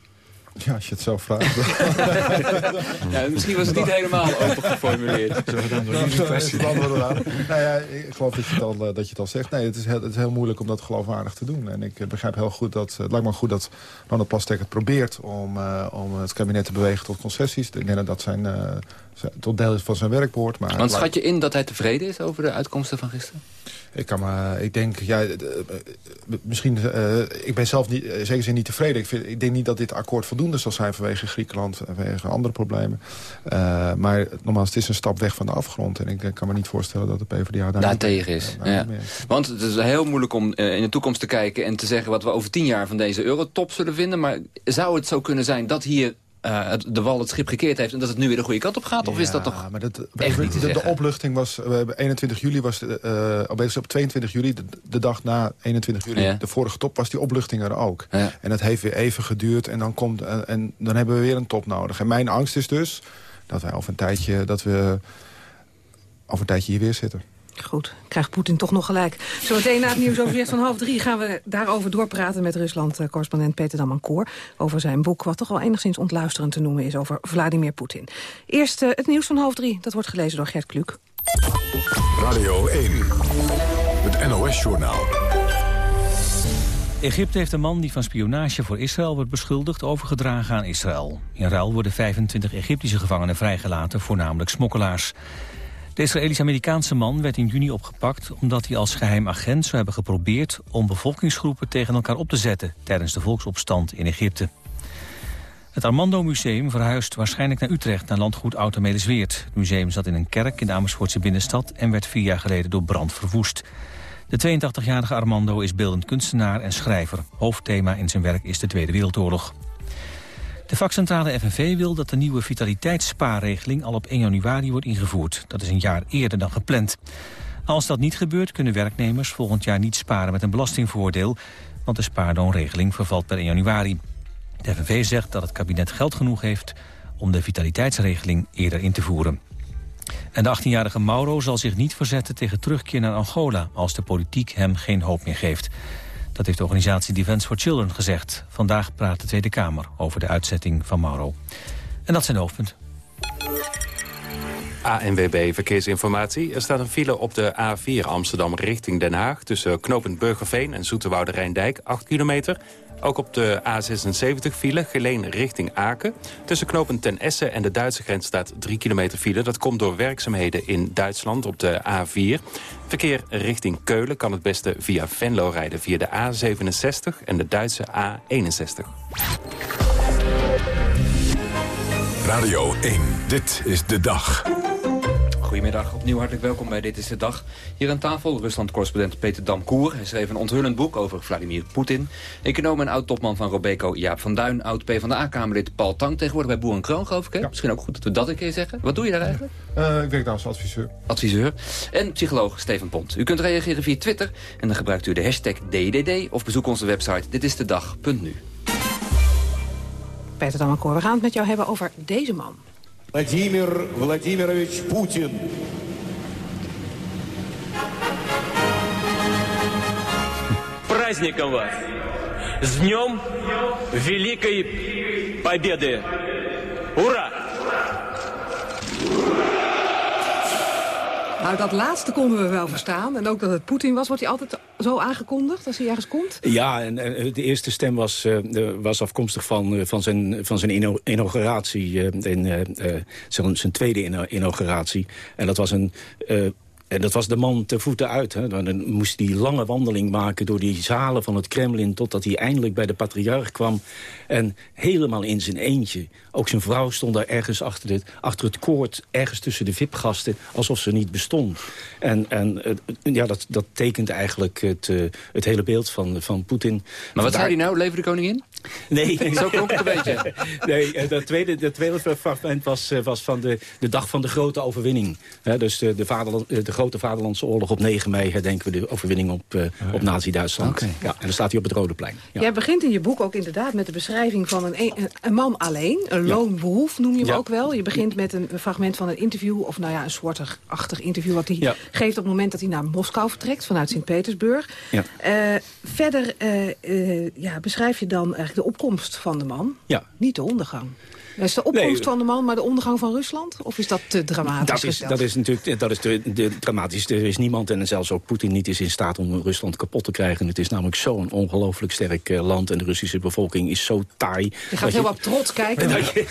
Ja, als je het zo vraagt. ja, misschien was het niet helemaal open geformuleerd. Zullen we dan door die kwestie nou ja, Ik geloof dat je, het al, dat je het al zegt. Nee, het is, heel, het is heel moeilijk om dat geloofwaardig te doen. En ik begrijp heel goed dat... Het lijkt me goed dat Ronald Plasterk het probeert... om, uh, om het kabinet te bewegen tot concessies. Ik denk dat dat zijn... Uh, tot deel is van zijn werk behoort. Maar Want schat je in dat hij tevreden is over de uitkomsten van gisteren? Ik, kan maar, ik denk, ja, misschien, uh, ik ben zelf niet, zeker zin niet tevreden. Ik, vind, ik denk niet dat dit akkoord voldoende zal zijn vanwege Griekenland en vanwege andere problemen. Uh, maar nogmaals, het is een stap weg van de afgrond. En ik kan me niet voorstellen dat de PvdA daar, daar tegen is. Daar ja. Want het is heel moeilijk om uh, in de toekomst te kijken en te zeggen wat we over tien jaar van deze eurotop zullen vinden. Maar zou het zo kunnen zijn dat hier eh, het- de wal het schip gekeerd heeft... en dat het nu weer de goede kant op gaat? Of is dat toch maar dat, echt niet te de, opluchting was... We hebben 21 juli was... de, eh, op- op 22 juli, de, de dag na 21 juli... Ja. de vorige top, was die opluchting er ook. Ja. En dat heeft weer even geduurd. En dan, komt, en, en dan hebben we weer een top nodig. En mijn angst is dus dat wij over een tijdje... dat we over een tijdje hier weer zitten. Goed, krijgt Poetin toch nog gelijk. Zometeen na het nieuwsoverzicht van half drie gaan we daarover doorpraten met Rusland-correspondent Peter Damankoor. Over zijn boek, wat toch wel enigszins ontluisterend te noemen is, over Vladimir Poetin. Eerst eh, het nieuws van half drie, dat wordt gelezen door Gert Kluk. Radio 1, het NOS-journaal. Egypte heeft een man die van spionage voor Israël wordt beschuldigd overgedragen aan Israël. In ruil worden 25 Egyptische gevangenen vrijgelaten, voornamelijk smokkelaars. De Israëlisch-Amerikaanse man werd in juni opgepakt omdat hij als geheim agent zou hebben geprobeerd om bevolkingsgroepen tegen elkaar op te zetten tijdens de volksopstand in Egypte. Het Armando Museum verhuist waarschijnlijk naar Utrecht, naar landgoed Automelisweert. Het museum zat in een kerk in de Amersfoortse binnenstad en werd vier jaar geleden door brand verwoest. De 82-jarige Armando is beeldend kunstenaar en schrijver. Hoofdthema in zijn werk is de Tweede Wereldoorlog. De vakcentrale FNV wil dat de nieuwe vitaliteitsspaarregeling al op 1 januari wordt ingevoerd. Dat is een jaar eerder dan gepland. Als dat niet gebeurt kunnen werknemers volgend jaar niet sparen met een belastingvoordeel, want de spaarloonregeling vervalt per 1 januari. De FNV zegt dat het kabinet geld genoeg heeft om de vitaliteitsregeling eerder in te voeren. En de 18-jarige Mauro zal zich niet verzetten tegen terugkeer naar Angola... als de politiek hem geen hoop meer geeft. Dat heeft de organisatie Defence for Children gezegd. Vandaag praat de Tweede Kamer over de uitzetting van Mauro. En dat zijn de hoofdpunten. ANWB Verkeersinformatie. Er staat een file op de A4 Amsterdam richting Den Haag... tussen knooppunt Burgerveen en Zoeterwoude Rijndijk, 8 kilometer. Ook op de A76 file, Geleen richting Aken. Tussen knooppunt Ten Essen en de Duitse grens staat 3 kilometer file. Dat komt door werkzaamheden in Duitsland op de A4. Verkeer richting Keulen kan het beste via Venlo rijden... via de A67 en de Duitse A61. Radio 1, dit is de dag. Goedemiddag, opnieuw hartelijk welkom bij Dit is de Dag. Hier aan tafel Rusland-correspondent Peter Damkoer. Hij schreef een onthullend boek over Vladimir Poetin. Econoom en oud-topman van Robeco Jaap van Duin. Oud-PVDA-kamerlid Paul Tang, tegenwoordig bij Boer en Kroon geloof ik. hè? Misschien ook goed dat we dat een keer zeggen. Wat doe je daar eigenlijk? Eh, ik werk daar als adviseur. Adviseur. En psycholoog Steven Pont. U kunt reageren via Twitter en dan gebruikt u de hashtag DDD... of bezoek onze website ditistedag.nu. Peter Damankoor, we gaan het met jou hebben over deze man. Владимир Владимирович Путин. праздником вас! С Днем Великой Победы! Ура! Nou, dat laatste konden we wel verstaan. En ook dat het Poetin was, wordt hij altijd zo aangekondigd als hij ergens komt? Ja, en eh, de eerste stem was, eh, was afkomstig van, eh, van zijn, van zijn inauguratie. in, eh, zijn, zijn tweede inauguratie. En dat was een... en dat was de man te voeten uit. Hè. Dan moest hij lange wandeling maken door die zalen van het Kremlin... totdat hij eindelijk bij de patriarch kwam. En helemaal in zijn eentje. Ook zijn vrouw stond daar ergens achter het, achter het koord... ergens tussen de VIP-gasten, alsof ze niet bestond. En, en eh, ja, dat, dat tekent eigenlijk het, eh, het hele beeld van, van Poetin. Maar wat Vandaar- zei hij nou? Leven de koningin? Nee, Zo klonk het een beetje. Nee, eh, dat tweede, dat tweede fragment was, eh, was van de, de dag van de grote overwinning. Hè, dus de, de, vaderland, de grote Vaderlandse oorlog op 9 mei herdenken we de overwinning op, eh, op Nazi-Duitsland. Ja, en dan staat hij op het Rode Plein. Ja. Jij begint in je boek ook inderdaad met de beschrijving van een, een, een man alleen. Een loonbehoef noem je hem Ja. ook wel. Je begint met een fragment van een interview, of nou ja, een soortig-achtig interview... wat hij Ja. geeft op het moment dat hij naar Moskou vertrekt vanuit Sint-Petersburg. Ja. Eh, verder eh, eh, ja, beschrijf je dan eigenlijk de opkomst van de man. Niet de ondergang. Dat is de opkomst Nee. van de man, maar de ondergang van Rusland? Of is dat te dramatisch Dat is, dat is natuurlijk dat is de, de, dramatisch. Er is niemand, en zelfs ook Poetin niet, is in staat om Rusland kapot te krijgen. Het is namelijk zo'n ongelooflijk sterk eh, land. En de Russische bevolking is zo taai. Je gaat heel wat trots kijken. dat je,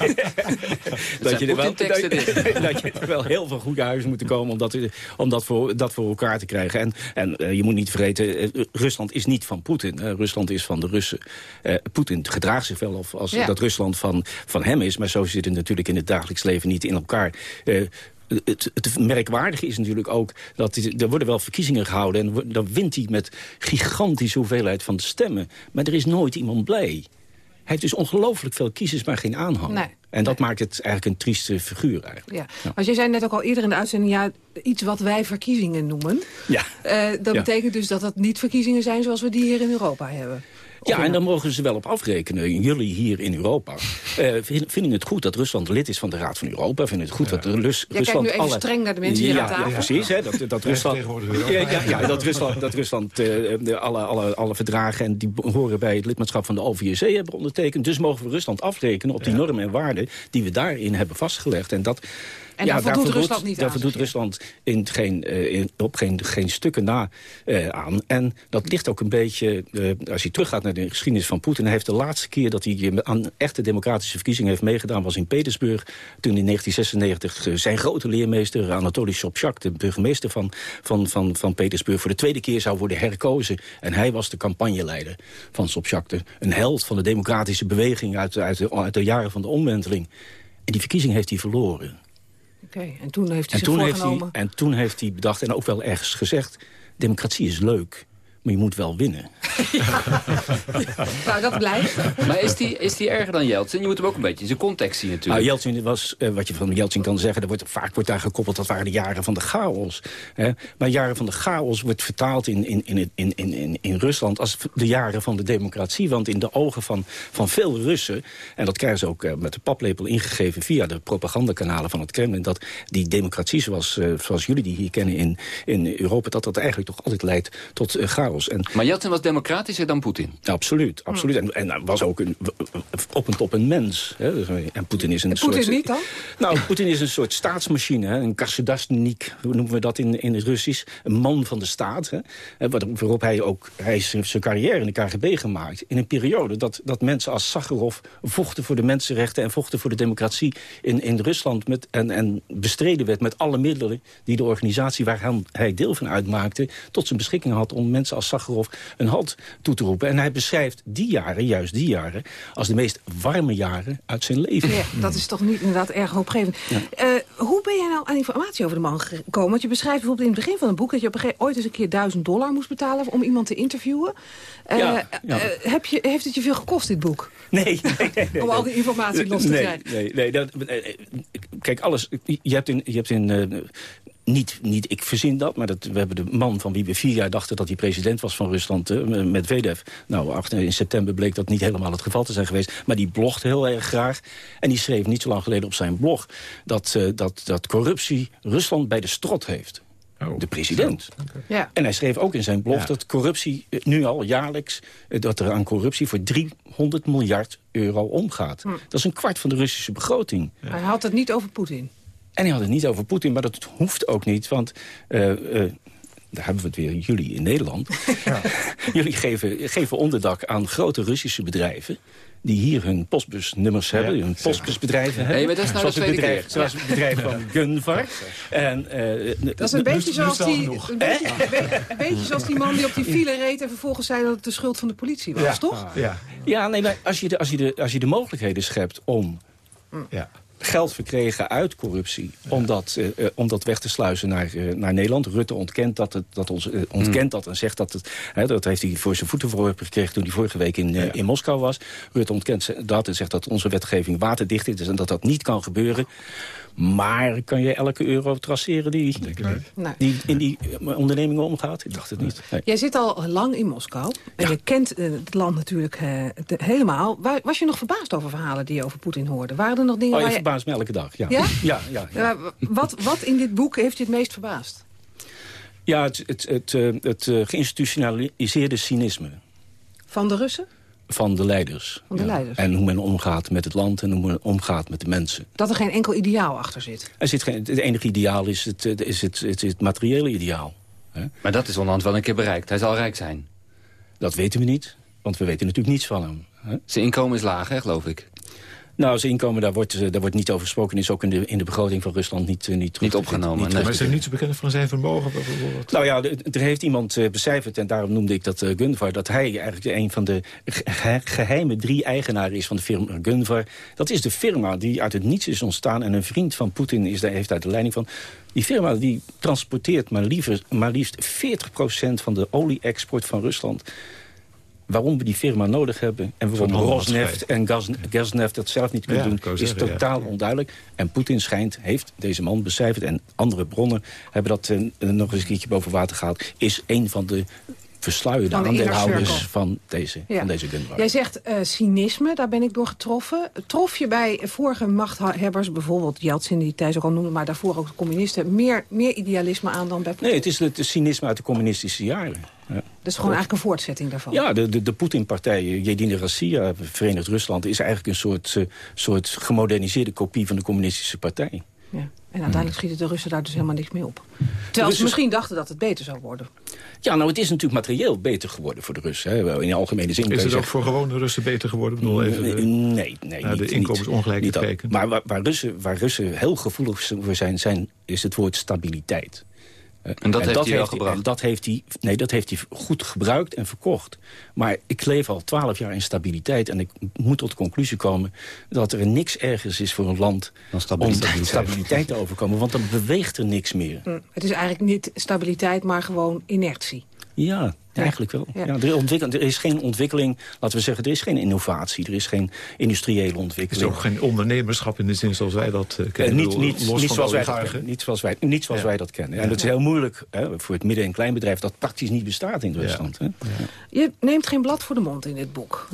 dat, je er wel, dat, Poetin-teksten je- dat je er wel heel veel goede huizen moeten komen om dat, om dat, voor, dat voor elkaar te krijgen. En, en eh, je moet niet vergeten, eh, Rusland is niet van Poetin. Rusland is van de Russen. Eh, Poetin gedraagt zich wel of als Ja. dat Rusland van, van hem is. Maar zo zit het natuurlijk in het dagelijks leven niet in elkaar. Eh, het, het merkwaardige is natuurlijk ook dat er worden wel verkiezingen gehouden... en dan wint hij met gigantische hoeveelheid van de stemmen. Maar er is nooit iemand blij. Hij heeft dus ongelooflijk veel kiezers, maar geen aanhang. Nee. En dat maakt het eigenlijk een trieste figuur eigenlijk. Ja. Als jij zei net ook al eerder in de uitzending... ja, iets wat wij verkiezingen noemen. Ja. Eh, dat Ja. betekent dus dat dat niet verkiezingen zijn... zoals we die hier in Europa hebben. Ja, en daar mogen ze wel op afrekenen. Jullie hier in Europa eh, vind- vinden het goed dat Rusland lid is van de Raad van Europa. Vinden het goed dat de Rus, Rusland nu even alle... streng naar de mensen hier ja, aan tafel. Ja, precies. Hè, dat, dat Rusland, ja, ja, ja, dat Rusland, dat Rusland eh, alle, alle, alle verdragen en die horen bij het lidmaatschap van de OVSE hebben ondertekend. Dus mogen we Rusland afrekenen op die normen en waarden die we daarin hebben vastgelegd. En dat, En daar voldoet voldoet- Rusland niet daar aan, voldoet je. Rusland in geen, eh, in, op geen, geen stukken na eh, aan. En dat ligt ook een beetje, eh, als je teruggaat naar de geschiedenis van Poetin... hij heeft de laatste keer dat hij aan echte democratische verkiezingen heeft meegedaan... was in Petersburg, toen in 1996 eh, zijn grote leermeester... Anatoly Sobchak, de burgemeester van, van, van, van Petersburg... voor de tweede keer zou worden herkozen. En hij was de campagneleider van Sobchak. de- Een held van de democratische beweging uit, uit, de, uit de jaren van de omwenteling. En die verkiezing heeft hij verloren. Oké, en toen heeft hij En zich toen, heeft hij, voorgenomen... en toen heeft hij bedacht, en ook wel ergens gezegd... democratie is leuk, maar je moet wel winnen. Nou, dat blijft. Maar is die, is die erger dan Yeltsin? Je moet hem ook een beetje in zijn context zien Nou, natuurlijk. Yeltsin was, eh, wat je van Yeltsin kan zeggen... Er wordt, vaak wordt daar gekoppeld, dat waren de jaren van de chaos. Hè? Maar jaren van de chaos wordt vertaald in, in, in, in, in, in, in Rusland... als de jaren van de democratie. Want in de ogen van, van veel Russen... en dat krijgen ze ook eh, met de paplepel ingegeven... via de propagandakanalen van het Kremlin... dat die democratie zoals, eh, zoals jullie die hier kennen in, in Europa... dat dat eigenlijk toch altijd leidt tot eh, chaos. En, Maar Yeltsin was democratischer dan Poetin. Absoluut, absoluut. En, en hij was ook een, op en top een mens. Hè? Eh, En Poetin is een En soort... Poetin niet dan? Nou, Poetin is een soort staatsmachine. Hè? Een kassedastnik, hoe noemen we dat in, in het Russisch? Een man van de staat. Hè? Hè, wat- Waarop hij ook... Hij is zijn carrière in de KGB gemaakt. In een periode dat, dat mensen als Sakharov vochten voor de mensenrechten... en vochten voor de democratie in, in Rusland. Met, en, en bestreden werd met alle middelen... die de organisatie waar hij, hij deel van uitmaakte... tot zijn beschikking had om mensen als Sakharov een halt toe te roepen. En hij beschrijft die jaren, juist die jaren... als de meest warme jaren uit zijn leven. Ja, dat is toch niet inderdaad erg hoopgevend. Eh, hoe ben jij nou aan informatie over de man gekomen? Want je beschrijft bijvoorbeeld in het begin van het boek... dat je op een gegeven ooit eens een keer duizend dollar moest betalen... om iemand te interviewen. Eh, Ja, ja. eh, heb je, heeft het je veel gekost, dit boek? Nee, nee, nee, nee, Om al die informatie los te krijgen. Nee, nee, dat, kijk, alles. Je hebt in, je hebt in niet, niet ik verzin dat, maar dat, we hebben de man van wie we vier jaar dachten dat hij president was van Rusland, eh, met Vedev. Nou, acht- in september bleek dat niet helemaal het geval te zijn geweest. Maar die blogt heel erg graag. En die schreef niet zo lang geleden op zijn blog dat, eh, dat, dat corruptie Rusland bij de strot heeft. De president. Ja. En hij schreef ook in zijn blog dat corruptie eh, nu al jaarlijks... eh, dat er aan corruptie voor 300 miljard euro omgaat. Hm. Dat is een kwart van de Russische begroting. Hij had het niet over Poetin. En hij had het niet over Poetin, maar dat hoeft ook niet. Want eh, eh, daar hebben we het weer, jullie in Nederland. jullie geven, geven onderdak aan grote Russische bedrijven die hier hun postbusnummers hebben, hun postbusbedrijven hebben. Nee, maar dat is nou zoals de tweede bedrijf, keer. Zoals het bedrijf van Gunvar. En, eh, Dat is een beetje, zoals die, een, beetje, een beetje zoals die man die op die file reed... en vervolgens zei dat het de schuld van de politie was, toch? Ja, ja nee, maar als je, de, als, je de, als je de mogelijkheden schept om Ja. Geld verkregen uit corruptie... Om, dat, eh, eh, om dat weg te sluizen naar, eh, naar Nederland. Rutte ontkent dat, het, dat, ons, eh, ontkent dat en zegt dat het... Hè, dat heeft hij voor zijn voeten verworpen gekregen toen hij vorige week in, eh, in Moskou was. Rutte ontkent dat en zegt dat onze wetgeving waterdicht is... en dat dat niet kan gebeuren. Maar kan je elke euro traceren die, Nee. die in die ondernemingen omgaat? Ik dacht het niet. Nee. Jij zit al lang in Moskou. En je kent het land natuurlijk eh, de- helemaal. Wa- Was je nog verbaasd over verhalen die je over Poetin hoorde? Waren er nog dingen Oh, waar je... verbaast me elke dag. Ja, Ja? ja, wat, wat in dit boek heeft je het meest verbaasd? Ja, het, het, het, eh, het eh, geïnstitutionaliseerde cynisme Van de Russen? van de leiders. Van de Ja. leiders. En hoe men omgaat met het land en hoe men omgaat met de mensen. Dat er geen enkel ideaal achter zit. Er zit geen, het enige ideaal is het, is het, het, het materiële ideaal. Hè? Maar dat is onderhand wel een keer bereikt. Hij zal rijk zijn. Dat weten we niet, want we weten natuurlijk niets van hem. Hè? Zijn inkomen is laag, hè, geloof ik. Nou, zijn inkomen, daar wordt, eh, daar wordt niet over gesproken. Is ook in de, in de begroting van Rusland niet, eh, niet, terug Niet opgenomen, niet nee. terug Maar te is er niet zo bekend van zijn vermogen bijvoorbeeld? Nou ja, er heeft iemand eh, becijferd, en daarom noemde ik dat Gunvar... dat hij eigenlijk de- een van de ge- geheime drie eigenaren is van de firma Gunvar. Dat is de firma die uit het niets is ontstaan... en een vriend van Poetin is daar, heeft daar de leiding van. Die firma die transporteert maar, liever, maar liefst 40% van de olie-export van Rusland waarom we die firma nodig hebben... en waarom Rosneft en Gas, Gasneft dat zelf niet kunnen Ja, doen... is zeggen, ja. totaal onduidelijk. En Poetin schijnt, heeft deze man becijferd... en andere bronnen hebben dat eh, nog eens een keertje boven water gehaald... is een van de versluierde Van de aandeelhouders van deze, Ja. van deze gunrunner. Jij zegt eh, cynisme, daar ben ik door getroffen. Trof je bij vorige machthebbers, bijvoorbeeld Yeltsin, die Thijs ook al noemde... maar daarvoor ook de communisten, meer, meer idealisme aan dan bij Poetin? Nee, het is het cynisme uit de communistische jaren. Ja. Dat is gewoon eigenlijk een voortzetting daarvan. Ja, de, de, de Poetin-partij, eh, Jedina Rassia, Verenigd Rusland... is eigenlijk een soort, eh, soort gemoderniseerde kopie van de communistische partij. Ja. En uiteindelijk schieten de Russen daar dus helemaal niks mee op. Terwijl ze misschien dachten dat het beter zou worden. Ja, nou, het is natuurlijk materieel beter geworden voor de Russen. Hè. In de algemene zin. Is het ook voor gewone Russen beter geworden? Ik bedoel, even, Nee, de- nee, nee. naar de inkomensongelijkheid kijken. Maar waar, waar, Russen, waar Russen heel gevoelig voor zijn, zijn is het woord stabiliteit. Eh, En dat heeft hij wel gebracht? en dat heeft hij, nee, dat heeft hij goed gebruikt en verkocht. Maar ik leef al twaalf jaar in stabiliteit... en ik moet tot de conclusie komen dat er niks ergers is voor een land... om stabiliteit. stabiliteit te overkomen. Want dan beweegt er niks meer. Hm. Het is eigenlijk niet stabiliteit, maar gewoon inertie. Ja, eigenlijk wel. Ja. Ja. er, er is geen ontwikkeling, laten we zeggen, er is geen innovatie. Er is geen industriële Het is ontwikkeling. ook geen ondernemerschap in de zin zoals wij dat eh, Eh, kennen. niet, bedoel, niet, los niet, zoals wij dat kennen, niet zoals wij, niet zoals Ja. wij dat kennen. En dat is heel moeilijk hè, voor het midden- en kleinbedrijf... dat praktisch niet bestaat in Rusland. Hè? Je neemt geen blad voor de mond in dit boek.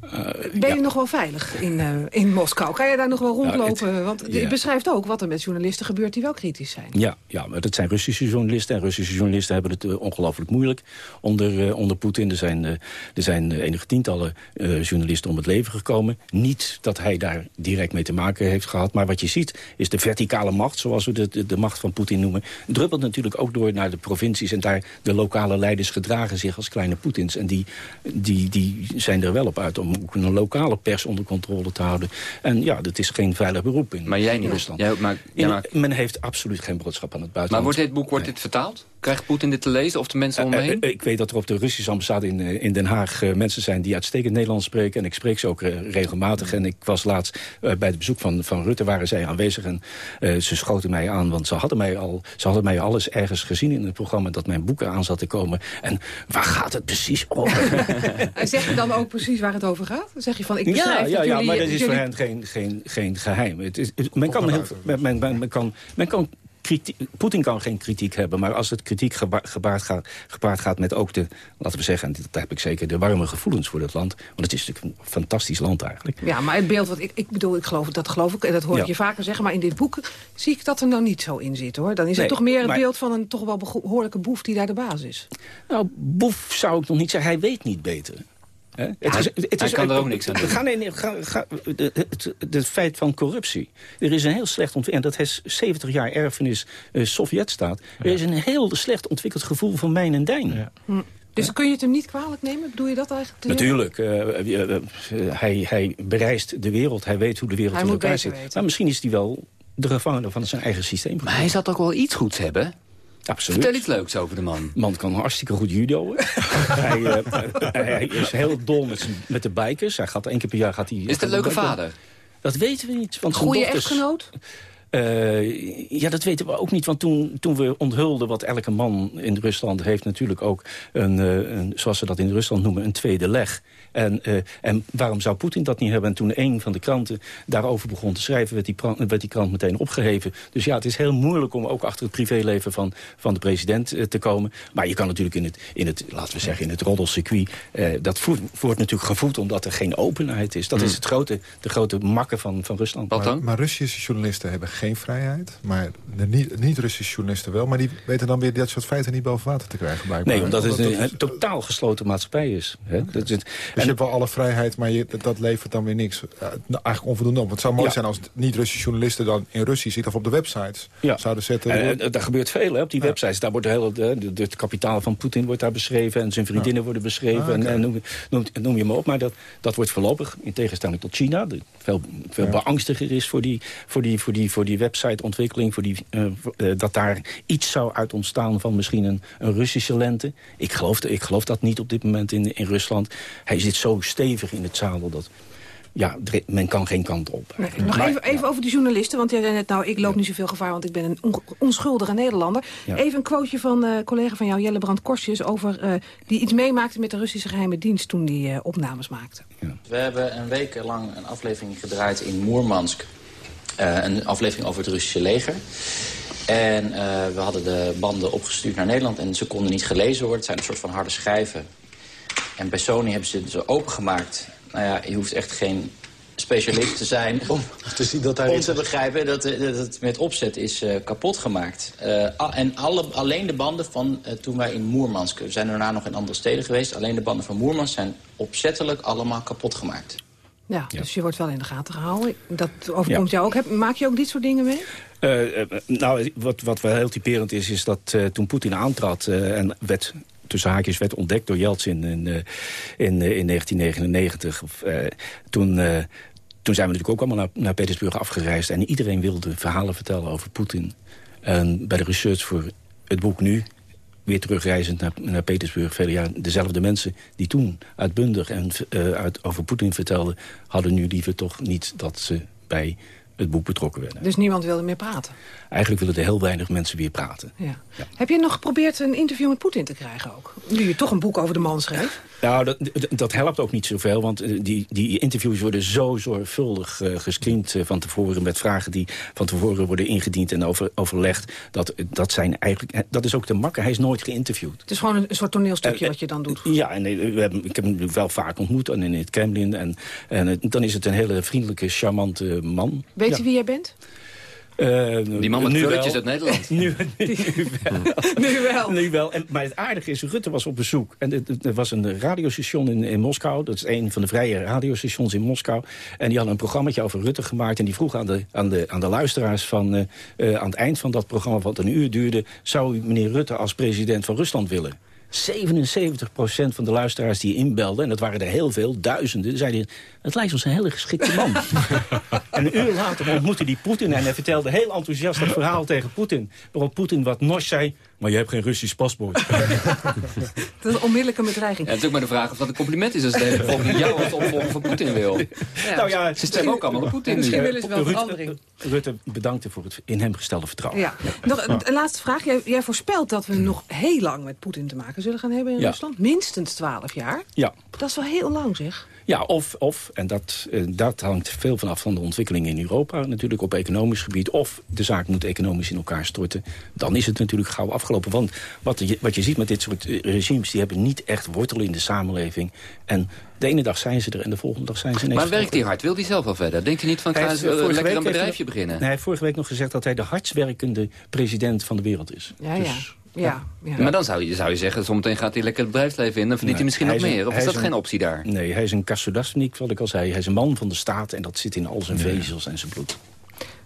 Ehm, ben je nog wel veilig in, eh, in Moskou? Kan je daar nog wel rondlopen? Want je beschrijft ook wat er met journalisten gebeurt die wel kritisch zijn. Ja, ja, maar dat zijn Russische journalisten. En Russische journalisten hebben het eh, ongelooflijk moeilijk onder, eh, onder Poetin. Er zijn, eh, er zijn eh, enige tientallen eh, journalisten om het leven gekomen. Niet dat hij daar direct mee te maken heeft gehad. Maar wat je ziet is de verticale macht, zoals we de, de, de macht van Poetin noemen... druppelt natuurlijk ook door naar de provincies. En daar de lokale leiders gedragen zich als kleine Poetins. En die, die, die zijn er wel op uit om ook een lokale pers onder controle te houden. En ja, dat is geen veilig beroep in, Maar jij niet. Rusland. Jij maakt- jij In- maakt- Men heeft absoluut geen boodschap aan het buitenland. Maar wordt dit boek wordt dit vertaald? Krijgt Poetin dit te lezen of de mensen om me Eh, heen? eh, ik weet dat er op de Russische ambassade in, eh, in Den Haag eh, mensen zijn die uitstekend Nederlands spreken. En ik spreek ze ook eh, regelmatig. En ik was laatst eh, bij het bezoek van, van Rutte waren zij aanwezig. En eh, ze schoten mij aan, want ze hadden mij, al, ze hadden mij alles ergens gezien in het programma dat mijn boek aan zat te komen. En waar gaat het precies over? En zeg je dan ook precies waar het over gaat? Dan zeg je van, ik beschrijf ja, ja, ja, jullie... maar dat is voor hen geen, geen, geen geheim. Het is, het- men, kan heel, men, men, men, men kan, men kan Poetin kan geen kritiek hebben, maar als het kritiek geba- gebaard gaat, gepaard gaat met ook de, laten we zeggen, en dat heb ik zeker, de warme gevoelens voor dat land. Want het is natuurlijk een fantastisch land eigenlijk. Ja, maar het beeld wat ik, ik bedoel, ik geloof, dat geloof ik, en dat hoor ik Ja. je vaker zeggen, maar in dit boek zie ik dat er nou niet zo in zit, hoor. Dan is Nee, het toch meer het maar- beeld van een toch wel behoorlijke boef die daar de baas is. Nou, boef zou ik nog niet zeggen. Hij weet niet beter. Hè? Het Hij- hij kan er ook niks aan doen. Ga, nee, nee, ga, ga, de- het, het feit van corruptie. Er is een heel slecht ontwikkeld... en dat is 70 jaar erfenis eh, Sovjetstaat. Er is een heel slecht ontwikkeld gevoel van mijn en dijn. Hm. Dus kun je het hem niet kwalijk nemen? Bedoel je dat eigenlijk? Natuurlijk, eh, eh, hij, hij bereist de wereld. Hij weet hoe de wereld Hij in elkaar zit. weten. Maar misschien is hij wel de gevangene van zijn eigen systeem. Maar hij zat ook wel iets goeds hebben. Absoluut. Vertel iets leuks over de man. man kan hartstikke goed judo. hij, eh, hij is heel dol met, de bikers. Hij gaat één keer per jaar gaat hij. Is het een leuke vader? Dat weten we niet. Want Goeie dochters- echtgenoot? Eh, ja, dat weten we ook niet. Want toen, toen we onthulden wat elke man in Rusland heeft... natuurlijk ook, een, eh, een, zoals ze dat in Rusland noemen, een tweede leg. En, eh, en waarom zou Poetin dat niet hebben? En toen een van de kranten daarover begon te schrijven... werd die, werd die krant meteen opgeheven. Dus ja, het is heel moeilijk om ook achter het privéleven van, van de president eh, te komen. Maar je kan natuurlijk in het, in het laten we zeggen, in het roddelcircuit... Eh, dat voert, wordt natuurlijk gevoed omdat er geen openheid is. Dat is het grote, de grote makke van, van Rusland. Maar, maar Russische journalisten hebben geen vrijheid. Maar de niet- niet-Russische journalisten wel. Maar die weten dan weer dat soort feiten niet boven water te krijgen. Blijkbaar. Nee, omdat het dat- een, een totaal gesloten maatschappij is. Hè? Dat is het- je hebt wel alle vrijheid, maar je, dat, levert dan weer niks. Ja, nou, eigenlijk onvoldoende op. Het zou mooi Ja. zijn als niet-Russische journalisten dan in Russisch zitten... of op de websites zouden zetten. En, eh, daar gebeurt veel hè, op die websites. Daar wordt de hele, de, de- het kapitaal van Poetin wordt daar beschreven... en zijn vriendinnen worden beschreven. Ah, en, en noem, noem, noem je maar op. Maar dat, dat wordt voorlopig, in tegenstelling tot China... Veel, veel Ja. beangstiger is voor die, voor die, voor die, voor die websiteontwikkeling... Voor die, eh, eh, dat daar iets zou uit ontstaan van misschien een, een Russische lente. Ik geloof, ik geloof dat niet op dit moment in, in Rusland. Hij zit zo stevig in het zadel dat... ja, men kan geen kant op. Nee, nog Maar- even, even over die journalisten, want jij zei net... nou, ik loop niet zoveel gevaar, want ik ben een on- onschuldige Nederlander. Ja. Even een quoteje van een collega van jou, Jelle Brand Korsjes... over eh, die iets meemaakte met de Russische geheime dienst... toen die eh, opnames maakte. We hebben een week lang een aflevering gedraaid in Moermansk. Eh, een aflevering over het Russische leger. En eh, we hadden de banden opgestuurd naar Nederland en ze konden niet gelezen worden. Het zijn een soort van harde schijven. En bij Sony hebben ze ze opengemaakt. Nou ja, je hoeft echt geen specialist te zijn om te, zien dat daar om iets te begrijpen dat, eh, dat het met opzet is eh, kapot gemaakt. Eh, en alle, alleen de banden van toen wij in Moermansk... We zijn daarna nog in andere steden geweest. Alleen de banden van Moermansk zijn opzettelijk allemaal kapot gemaakt. Ja, dus je wordt wel in de gaten gehouden. Dat overkomt jou ook. Heb, maak je ook dit soort dingen mee? Nou, wat, wat wel heel typerend is, is dat eh, toen Poetin aantrad eh, en werd tussen haakjes werd ontdekt door Yeltsin in, eh, in, eh, in 1999. Of, eh, toen, toen zijn we natuurlijk ook allemaal naar, naar Petersburg afgereisd. En iedereen wilde verhalen vertellen over Poetin. En bij de research voor het boek nu, weer terugreizend naar, naar Petersburg, vele jaren, dezelfde mensen die toen uitbundig en uit, over Poetin vertelden, hadden nu liever toch niet dat ze bij het boek betrokken werden. Dus niemand wilde meer praten? Eigenlijk willen er heel weinig mensen weer praten. Ja. Heb je nog geprobeerd een interview met Poetin te krijgen ook? Nu je toch een boek over de man schreef? Nou, dat, dat- helpt ook niet zoveel, want eh, die, die interviews worden zo zorgvuldig eh, gescreend eh, van tevoren... met vragen die van tevoren worden ingediend en over, overlegd. Dat, dat, zijn eigenlijk, dat is ook de makker, hij is nooit geïnterviewd. Het is gewoon een, een soort toneelstukje wat je dan doet. Ja, en we hebben, ik heb hem wel vaak ontmoet en in het Kremlin. En, en dan is het een hele vriendelijke, charmante man. Weet Ja. je wie jij bent? Eh, Die man met nu krulletjes uit Nederland. nu, nu wel. nu wel. Nu wel. En, maar het aardige is, Rutte was op bezoek. En er- was een radiostation in, in Moskou. Dat is een van de vrije radiostations in Moskou. En die hadden een programmaatje over Rutte gemaakt. En die vroeg aan de, aan de, aan de luisteraars van... eh, eh, aan het eind van dat programma, wat een uur duurde... zou u meneer Rutte als president van Rusland willen? 77% van de luisteraars die inbelden... en dat waren er heel veel, duizenden... zeiden, het lijkt ons een hele geschikte man. en een uur later ontmoette hij Poetin... en hij vertelde heel enthousiast dat verhaal tegen Poetin. Waarop Poetin wat nors zei... maar je hebt geen Russisch paspoort. Dat is een onmiddellijke bedreiging. Ja, het is ook maar de vraag of dat een compliment is als de hele bevolking jou als opvolger van Poetin wil. Nou ja, Ze stemmen ook allemaal op Poetin. Misschien willen ze wel Rutte- verandering. Rutte bedankte voor het in hem gestelde vertrouwen. Ja. Nog een, een laatste vraag. Jij, jij voorspelt dat we nog heel lang met Poetin te maken zullen gaan hebben in Ja. Rusland. Minstens 12 jaar. Ja. Dat is wel heel lang, zeg. Ja, of, of en dat, eh, dat hangt veel vanaf van de ontwikkelingen in Europa... natuurlijk op economisch gebied, of de zaak moet economisch in elkaar storten... dan is het natuurlijk gauw afgelopen. Want wat je, wat je ziet met dit soort eh, regimes... die hebben niet echt wortel in de samenleving. En de ene dag zijn ze er en de volgende dag zijn ze ineens... Maar werkt hij hard? Wil hij zelf wel verder? Denkt hij niet van, ga eens, eh, lekker een bedrijfje hij- beginnen? Nee, hij heeft vorige week nog gezegd dat hij de hardst werkende president van de wereld is. Ja, Dus- ja. Ja, ja. Maar dan zou je, zou je zeggen, zometeen gaat hij lekker het bedrijfsleven in... dan verdient hij misschien nog een- meer. Of is dat een- geen optie daar? Nee, hij is een Kassudasnik, wat ik al zei. Hij is een man van de staat en dat zit in al zijn vezels en zijn bloed.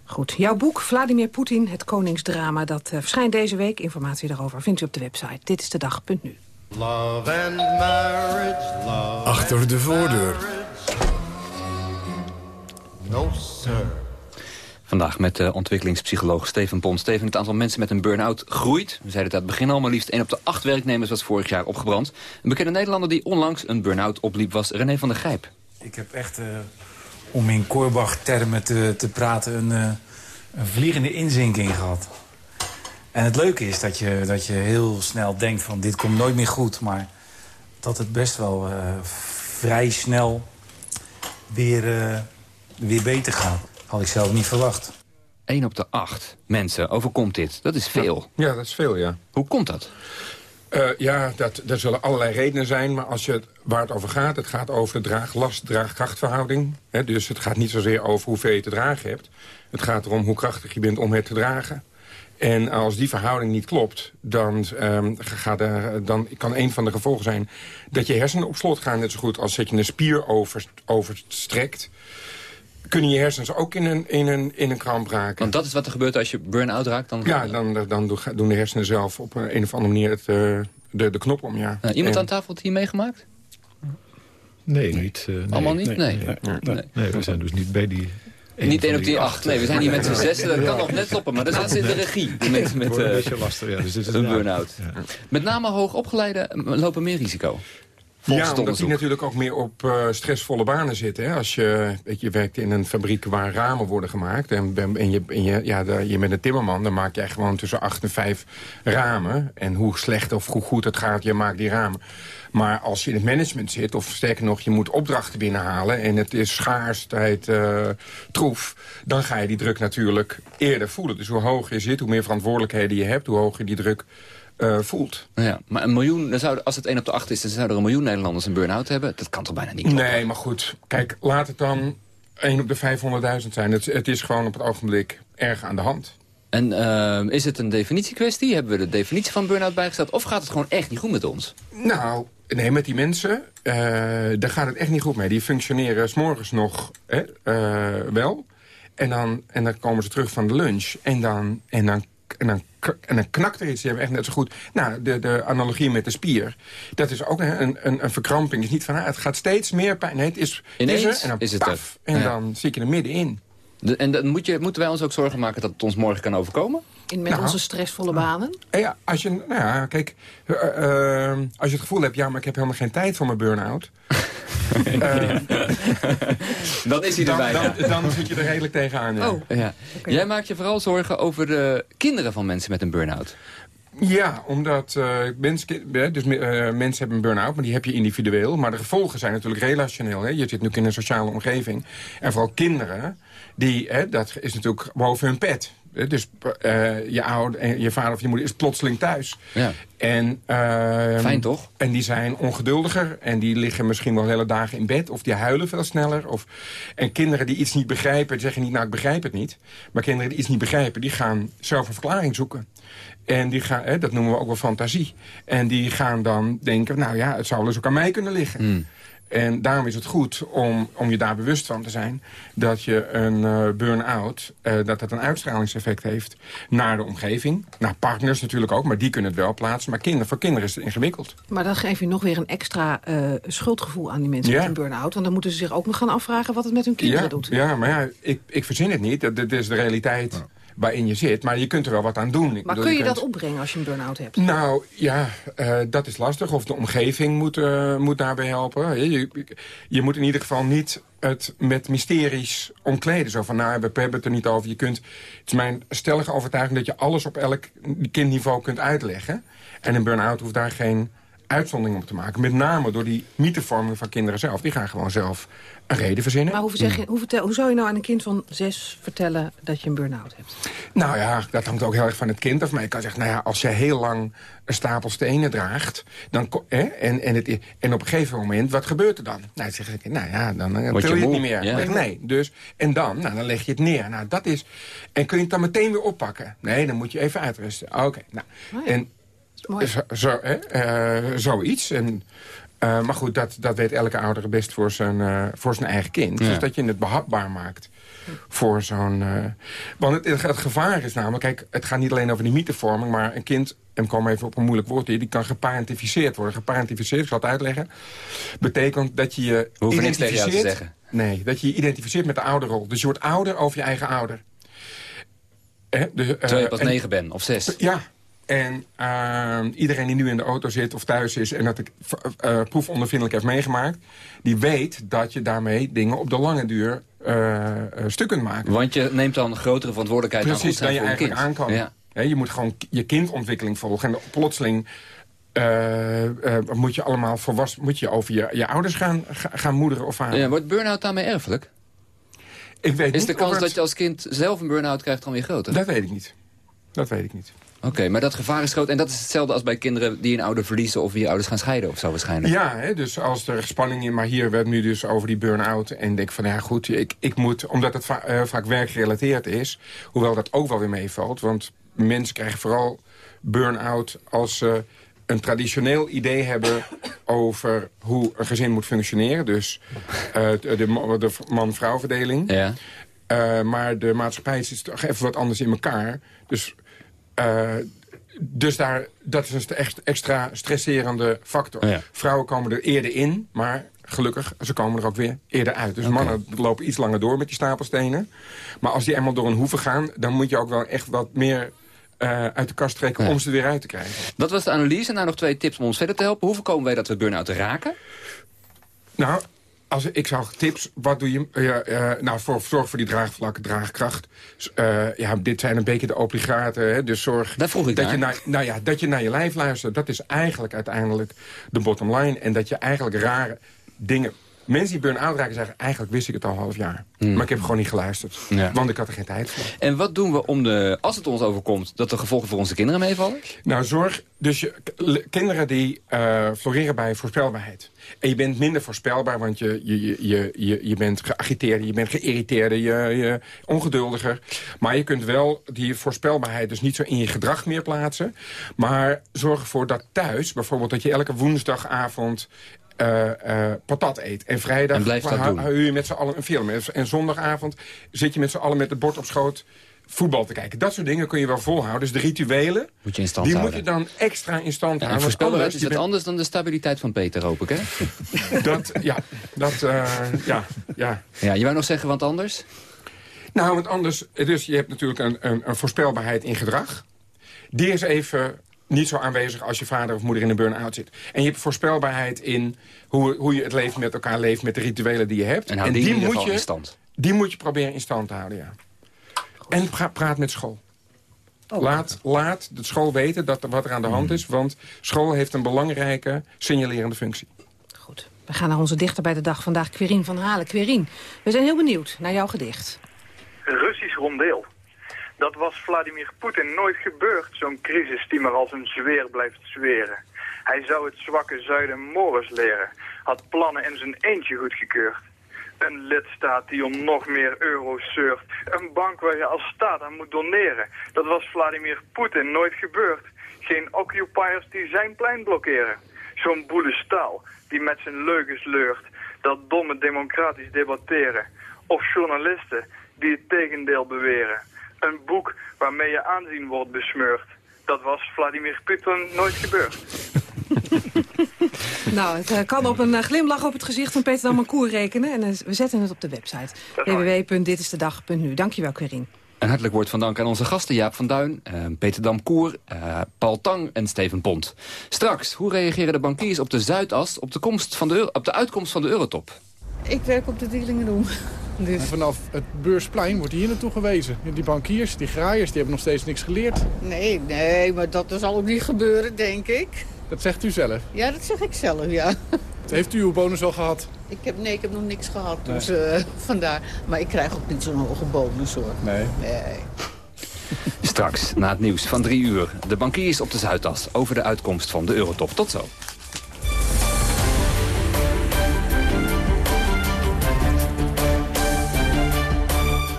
Goed, jouw boek Vladimir Poetin, het koningsdrama... dat eh, verschijnt deze week. Informatie daarover vindt u op de website. Dit is de dag.nu. Love and marriage, love Achter de voordeur. no sir. Vandaag met uh, ontwikkelingspsycholoog Steven Pont. Steven, het aantal mensen met een burn-out groeit. We zeiden het aan het begin al, maar liefst 1 op de 8 werknemers was vorig jaar opgebrand. Een bekende Nederlander die onlangs een burn-out opliep was René van der Gijp. Ik heb echt, uh, om in Korbach-termen te, te praten, een, uh, een vliegende inzinking gehad. En het leuke is dat je, dat je heel snel denkt van dit komt nooit meer goed. Maar dat het best wel vrij snel weer, weer beter gaat. Had ik zelf niet verwacht. 1 op de 8 mensen overkomt dit. Dat is veel. Ja, dat is veel, ja. Hoe komt dat? Uh, ja, dat, er zullen allerlei redenen zijn. Maar als je het, waar het over gaat, het gaat over de draag-last-draagkrachtverhouding. Dus het gaat niet zozeer over hoeveel je te dragen hebt. Het gaat erom hoe krachtig je bent om het te dragen. En als die verhouding niet klopt, dan, um, gaat er, dan kan een van de gevolgen zijn... dat je hersenen op slot gaan, net zo goed als dat je een spier over, overstrekt kunnen je hersens ook in een, in, een, in een kramp raken. Want dat is wat er gebeurt als je burn-out raakt? Dan... Ja, dan, dan doen de hersenen zelf op een of andere manier het, uh, de, de knop om, ja. Nou, iemand en... aan tafel het hier meegemaakt? Nee, niet. Uh, nee, Allemaal niet? Nee. Nee. Nee, nee. nee, we zijn dus niet bij die... Niet 1 op die 8. Nee, we zijn hier met z'n zessen. Dat kan nog net kloppen, maar daar zit de regie. Met, met, uh, een beetje lastig, ja. Dus dit is een burn-out. Ja. Met name hoogopgeleiden lopen meer risico. Volgens Ja, omdat die natuurlijk ook meer op eh, stressvolle banen zitten. Hè? Als je, weet je, je werkt in een fabriek waar ramen worden gemaakt... en, en, je, en je, ja, de- je bent een timmerman, dan maak jij gewoon tussen acht en vijf ramen. En hoe slecht of hoe goed het gaat, je maakt die ramen. Maar als je in het management zit, of sterker nog, je moet opdrachten binnenhalen... en het is schaars, tijd, eh, troef... dan ga je die druk natuurlijk eerder voelen. Dus hoe hoger je zit, hoe meer verantwoordelijkheden je hebt... hoe hoger je die druk eh, voelt. Ja, maar een miljoen, dan zou, als het 1 op de 8 is... dan zouden er een miljoen Nederlanders een burn-out hebben. Dat kan toch bijna niet kloppen? Nee, maar goed. Kijk, laat het dan 1 op de 500.000 zijn. Het, het is gewoon op het ogenblik erg aan de hand. En eh, is het een definitiekwestie? Hebben we de definitie van burn-out bijgesteld? Of gaat het gewoon echt niet goed met ons? Nou, nee, met die mensen, eh, daar gaat het echt niet goed mee. Die functioneren s'morgens nog hè, eh, wel. En dan, en dan komen ze terug van de lunch. En dan, en dan, en dan, en dan knakt er iets. Die hebben echt net zo goed... Nou, de, de analogie met de spier. Dat is ook een, een, een verkramping. Het is niet van, ah, het gaat steeds meer pijn. Nee, het is, is er, en dan is het paf, er. En Ja. dan zit je er middenin. De, en dan moet je, moeten wij ons ook zorgen maken dat het ons morgen kan overkomen? In, met Nou. onze stressvolle banen. En Ja, als je, nou ja, kijk, eh, eh, als je het gevoel hebt... ja, maar ik heb helemaal geen tijd voor mijn burn-out... eh, Dan is hij erbij. dan, dan zit je er redelijk tegenaan. Ja. Oh. Ja. Jij maakt je vooral zorgen over de kinderen van mensen met een burn-out. Ja, omdat eh, mensen, eh, dus, eh, mensen hebben een burn-out, maar die heb je individueel. Maar de gevolgen zijn natuurlijk relationeel. Hè? Je zit natuurlijk in een sociale omgeving. En vooral kinderen, die, hè, dat is natuurlijk boven hun pet. Eh, Dus eh, je, ouder, en je vader of je moeder is plotseling thuis. Ja. En, ehm, Fijn, toch? En die zijn ongeduldiger. En die liggen misschien wel hele dagen in bed. Of die huilen veel sneller. Of, en kinderen die iets niet begrijpen, die zeggen niet, nou ik begrijp het niet. Maar kinderen die iets niet begrijpen, die gaan zelf een verklaring zoeken. En die gaan, hè, dat noemen we ook wel fantasie. En die gaan dan denken, nou ja, het zou dus ook aan mij kunnen liggen. Hmm. En daarom is het goed om, om je daar bewust van te zijn... dat je een eh, burn-out, eh, dat dat een uitstralingseffect heeft... naar de omgeving, naar partners natuurlijk ook... maar die kunnen het wel plaatsen. Maar kinderen, voor kinderen is het ingewikkeld. Maar dan geef je nog weer een extra eh, schuldgevoel aan die mensen Ja. met een burn-out. Want dan moeten ze zich ook nog gaan afvragen wat het met hun kinderen ja, doet. Ja, maar ja, ik, ik verzin het niet. Dat, dat is de realiteit waarin je zit. Maar je kunt er wel wat aan doen. Ik Maar bedoel, kun je kunt- dat opbrengen als je een burn-out hebt? Nou, ja, eh, dat is lastig. Of de omgeving moet, eh, moet daarbij helpen. Je, je, je moet in ieder geval niet het met mysteries omkleden. Zo van, nou, we hebben het er niet over. Je kunt, het is mijn stellige overtuiging dat je alles op elk kindniveau kunt uitleggen. En een burn-out hoeft daar geen uitzondering op te maken. Met name door die mythevorming van kinderen zelf. Die gaan gewoon zelf een reden verzinnen. Maar hoe, zeg je, hoe, vertel, hoe zou je nou aan een kind van zes vertellen dat je een burn-out hebt? Nou ja, dat hangt ook heel erg van het kind af. Maar je kan zeggen, nou ja, als je heel lang een stapel stenen draagt... Dan, hè, en, en, het, en op een gegeven moment, wat gebeurt er dan? Nou, dan zeg ik, nou ja, dan Word je je het niet meer. ja. Nee, dus, en dan, nou, dan leg je het neer. Nou, dat is, en kun je het dan meteen weer oppakken? Nee, dan moet je even uitrusten. Oké, nou. Oh ja. En Mooi. zo, zo, hè, eh, zoiets. En, eh, maar goed, dat, dat weet elke ouder het best voor zijn, eh, voor zijn eigen kind. Ja. Dus dat je het behapbaar maakt voor zo'n... eh, want het, het gevaar is namelijk... Kijk, het gaat niet alleen over die mythevorming... maar een kind, en ik kom even op een moeilijk woord hier... die kan geparentificeerd worden. Geparentificeerd, ik zal het uitleggen... betekent dat je je hoeven niks tegen jou te zeggen. Nee, dat je je identificeert met de ouderrol. Dus je wordt ouder over je eigen ouder. Hè, dus, eh, Terwijl je pas en- negen bent, of zes. ja, en ehm, iedereen die nu in de auto zit of thuis is... en dat ik eh, proefondervindelijk heeft meegemaakt... die weet dat je daarmee dingen op de lange duur eh, stuk kunt maken. Want je neemt dan grotere verantwoordelijkheid aan Precies, dan zijn je eigenlijk aan kan. Ja. Je moet gewoon je kindontwikkeling volgen. En plotseling moet je allemaal volwassen... moet je over je, je ouders gaan, ga- gaan moederen of varen. Ja, wordt burn-out daarmee erfelijk? ik weet Is niet de kans het- dat je als kind zelf een burn-out krijgt dan weer groter? Dat weet ik niet. Dat weet ik niet. Oké, maar dat gevaar is groot. En dat is hetzelfde als bij kinderen die een ouder verliezen... of wie ouders gaan scheiden of zo waarschijnlijk. Ja, hè, dus als er spanning in... maar hier werd nu dus over die burn-out... en denk van, ja goed, ik, ik moet... omdat het va eh, vaak werkgerelateerd is... hoewel dat ook wel weer meevalt... want mensen krijgen vooral burn-out als ze een traditioneel idee hebben... over hoe een gezin moet functioneren. Dus eh, de, de man-vrouw verdeling. Ja. Eh, maar de maatschappij zit toch even wat anders in elkaar. Dus, eh, dus daar, dat is een echt extra stresserende factor. Ja. Vrouwen komen er eerder in, maar gelukkig, ze komen er ook weer eerder uit. Dus mannen lopen iets langer door met die stapelstenen. Maar als die eenmaal door een hoeve gaan, dan moet je ook wel echt wat meer... eh, uit de kast trekken om ze er weer uit te krijgen. Dat was de analyse. En nou nog twee tips om ons verder te helpen. Hoe voorkomen wij dat we burn-out raken? Nou, als, ik zou tips, wat doe je... eh, eh, nou, voor, zorg voor die draagvlakken, draagkracht. Eh, ja, dit zijn een beetje de obligaten. Hè, dus zorg Daar vroeg ik dat, je naar, nou ja, dat je naar je lijf luistert. Dat is eigenlijk uiteindelijk de bottom line. En dat je eigenlijk rare dingen... Mensen die burn-out raken zeggen... eigenlijk wist ik het al een half jaar. Hmm. Maar ik heb gewoon niet geluisterd. Ja. Want ik had er geen tijd voor. En wat doen we om de, als het ons overkomt, dat de gevolgen voor onze kinderen meevallen? Nou, zorg... Dus je, kinderen die eh, floreren bij voorspelbaarheid. En je bent minder voorspelbaar, want je, je, je, je, je, je bent geagiteerder, je bent geïrriteerder, je, je ongeduldiger. Maar je kunt wel die voorspelbaarheid dus niet zo in je gedrag meer plaatsen. Maar zorg ervoor dat thuis, bijvoorbeeld dat je elke woensdagavond eh, eh, patat eet. En vrijdag En blijf dat hou- doen. je met z'n allen een film. En- zondagavond zit je met z'n allen met het bord op schoot voetbal te kijken. Dat soort dingen kun je wel volhouden. Dus de rituelen, Moet je in stand die houden. moet je dan extra in stand Ja, houden. anders- is het bent- anders dan de stabiliteit van Peter, hoop ik, hè? Dat, ja, dat, eh, ja, ja. Ja, je wou nog zeggen wat anders? Nou, want anders, dus je hebt natuurlijk een, een, een voorspelbaarheid in gedrag. Die is even niet zo aanwezig als je vader of moeder in een burn-out zit. En je hebt voorspelbaarheid in hoe, hoe je het leven met elkaar leeft... met de rituelen die je hebt. En hou die moet geval je, in stand. Die moet je proberen in stand te houden, ja. En pra- praat met school. laat, laat de school weten dat er wat er aan de hand is. Want school heeft een belangrijke signalerende functie. We gaan naar onze dichter bij de dag vandaag, Querien van Halen. Querien, we zijn heel benieuwd naar jouw gedicht. Russisch rondeel. Dat was Vladimir Poetin nooit gebeurd, zo'n crisis die maar als een zweer blijft zweren. Hij zou het zwakke zuiden Morris leren, had plannen in zijn eentje goedgekeurd. Een lidstaat die om nog meer euro's surft, een bank waar je als staat aan moet doneren. Dat was Vladimir Poetin nooit gebeurd. Geen occupiers die zijn plein blokkeren. Zo'n boele staal die met zijn leugens leurt, dat domme democratisch debatteren. Of journalisten die het tegendeel beweren. Een boek waarmee je aanzien wordt besmeurd. Dat was Vladimir Poetin nooit gebeurd. Nou, het eh, kan op een eh, glimlach op het gezicht van Peter Damancour rekenen. En eh, we zetten het op de website. www.ditistedag.nu. Dankjewel, Querien. Een hartelijk woord van dank aan onze gasten Jaap van Duin, eh, Peter Damkoer, eh, Paul Tang en Steven Pont. Straks, hoe reageren de bankiers op de Zuidas op de, komst van de, op de uitkomst van de eurotop? Ik werk op de Dealingenroom. Dus. En vanaf het beursplein wordt hier naartoe gewezen. Die bankiers, die graaiers, die hebben nog steeds niks geleerd. Nee, nee, maar dat zal ook niet gebeuren, denk ik. Dat zegt u zelf. Ja, dat zeg ik zelf, ja. Heeft u uw bonus al gehad? Ik heb, nee, ik heb nog niks gehad, Nee. dus eh, vandaar. Maar ik krijg ook niet zo'n hoge bonus, hoor. Nee. Nee. Straks, na het nieuws van drie uur, de bankiers op de Zuidas over de uitkomst van de eurotop. Tot zo.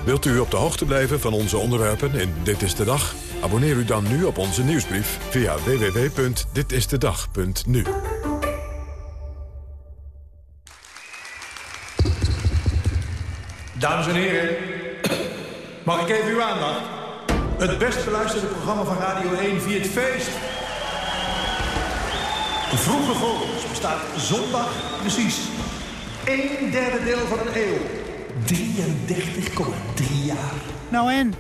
Wilt u op de hoogte blijven van onze onderwerpen in Dit is de Dag? Abonneer u dan nu op onze nieuwsbrief via www.ditistedag.nu. Dames en heren, mag ik even uw aandacht? Het best beluisterde programma van Radio 1 via het feest. Vroege Vogels bestaat zondag precies een derde deel van een eeuw. 33,3 jaar. Nou en?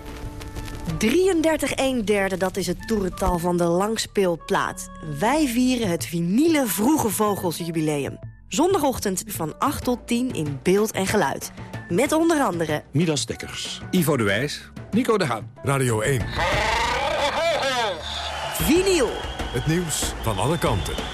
33 1 derde, dat is het toerental van de langspeelplaat. Wij vieren het vinyle Vroege Vogels jubileum. Zondagochtend van 8 tot 10 in beeld en geluid. Met onder andere... Midas Dekkers, Ivo de Wijs, Nico de Haan. Radio 1, Vinyl. het nieuws van alle kanten.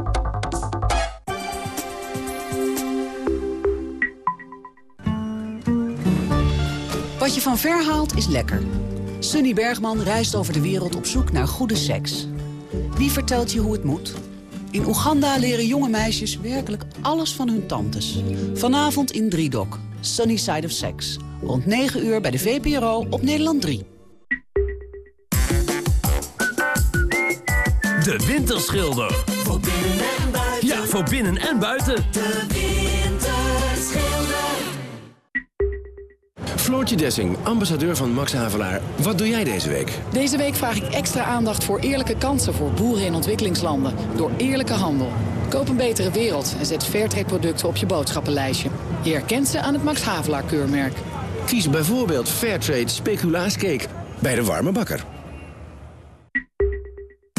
Wat je van ver haalt is lekker. Sunny Bergman reist over de wereld op zoek naar goede seks. Wie vertelt je hoe het moet? In Oeganda leren jonge meisjes werkelijk alles van hun tantes. Vanavond in Driedok. Sunny Side of Sex. Rond 9 uur bij de VPRO op Nederland 3. De Winterschilder. Voor binnen en buiten. Ja, voor binnen en buiten. De Floortje Dessing, ambassadeur van Max Havelaar. Wat doe jij deze week? Deze week vraag ik extra aandacht voor eerlijke kansen voor boeren in ontwikkelingslanden. Door eerlijke handel. Koop een betere wereld en zet Fairtrade producten op je boodschappenlijstje. Je herkent ze aan het Max Havelaar keurmerk. Kies bijvoorbeeld Fairtrade speculaascake bij de warme bakker.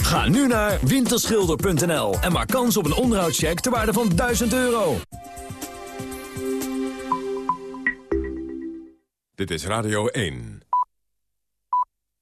Ga nu naar winterschilder.nl en maak kans op een onderhoudscheck ter waarde van 1000 euro. Dit is Radio 1.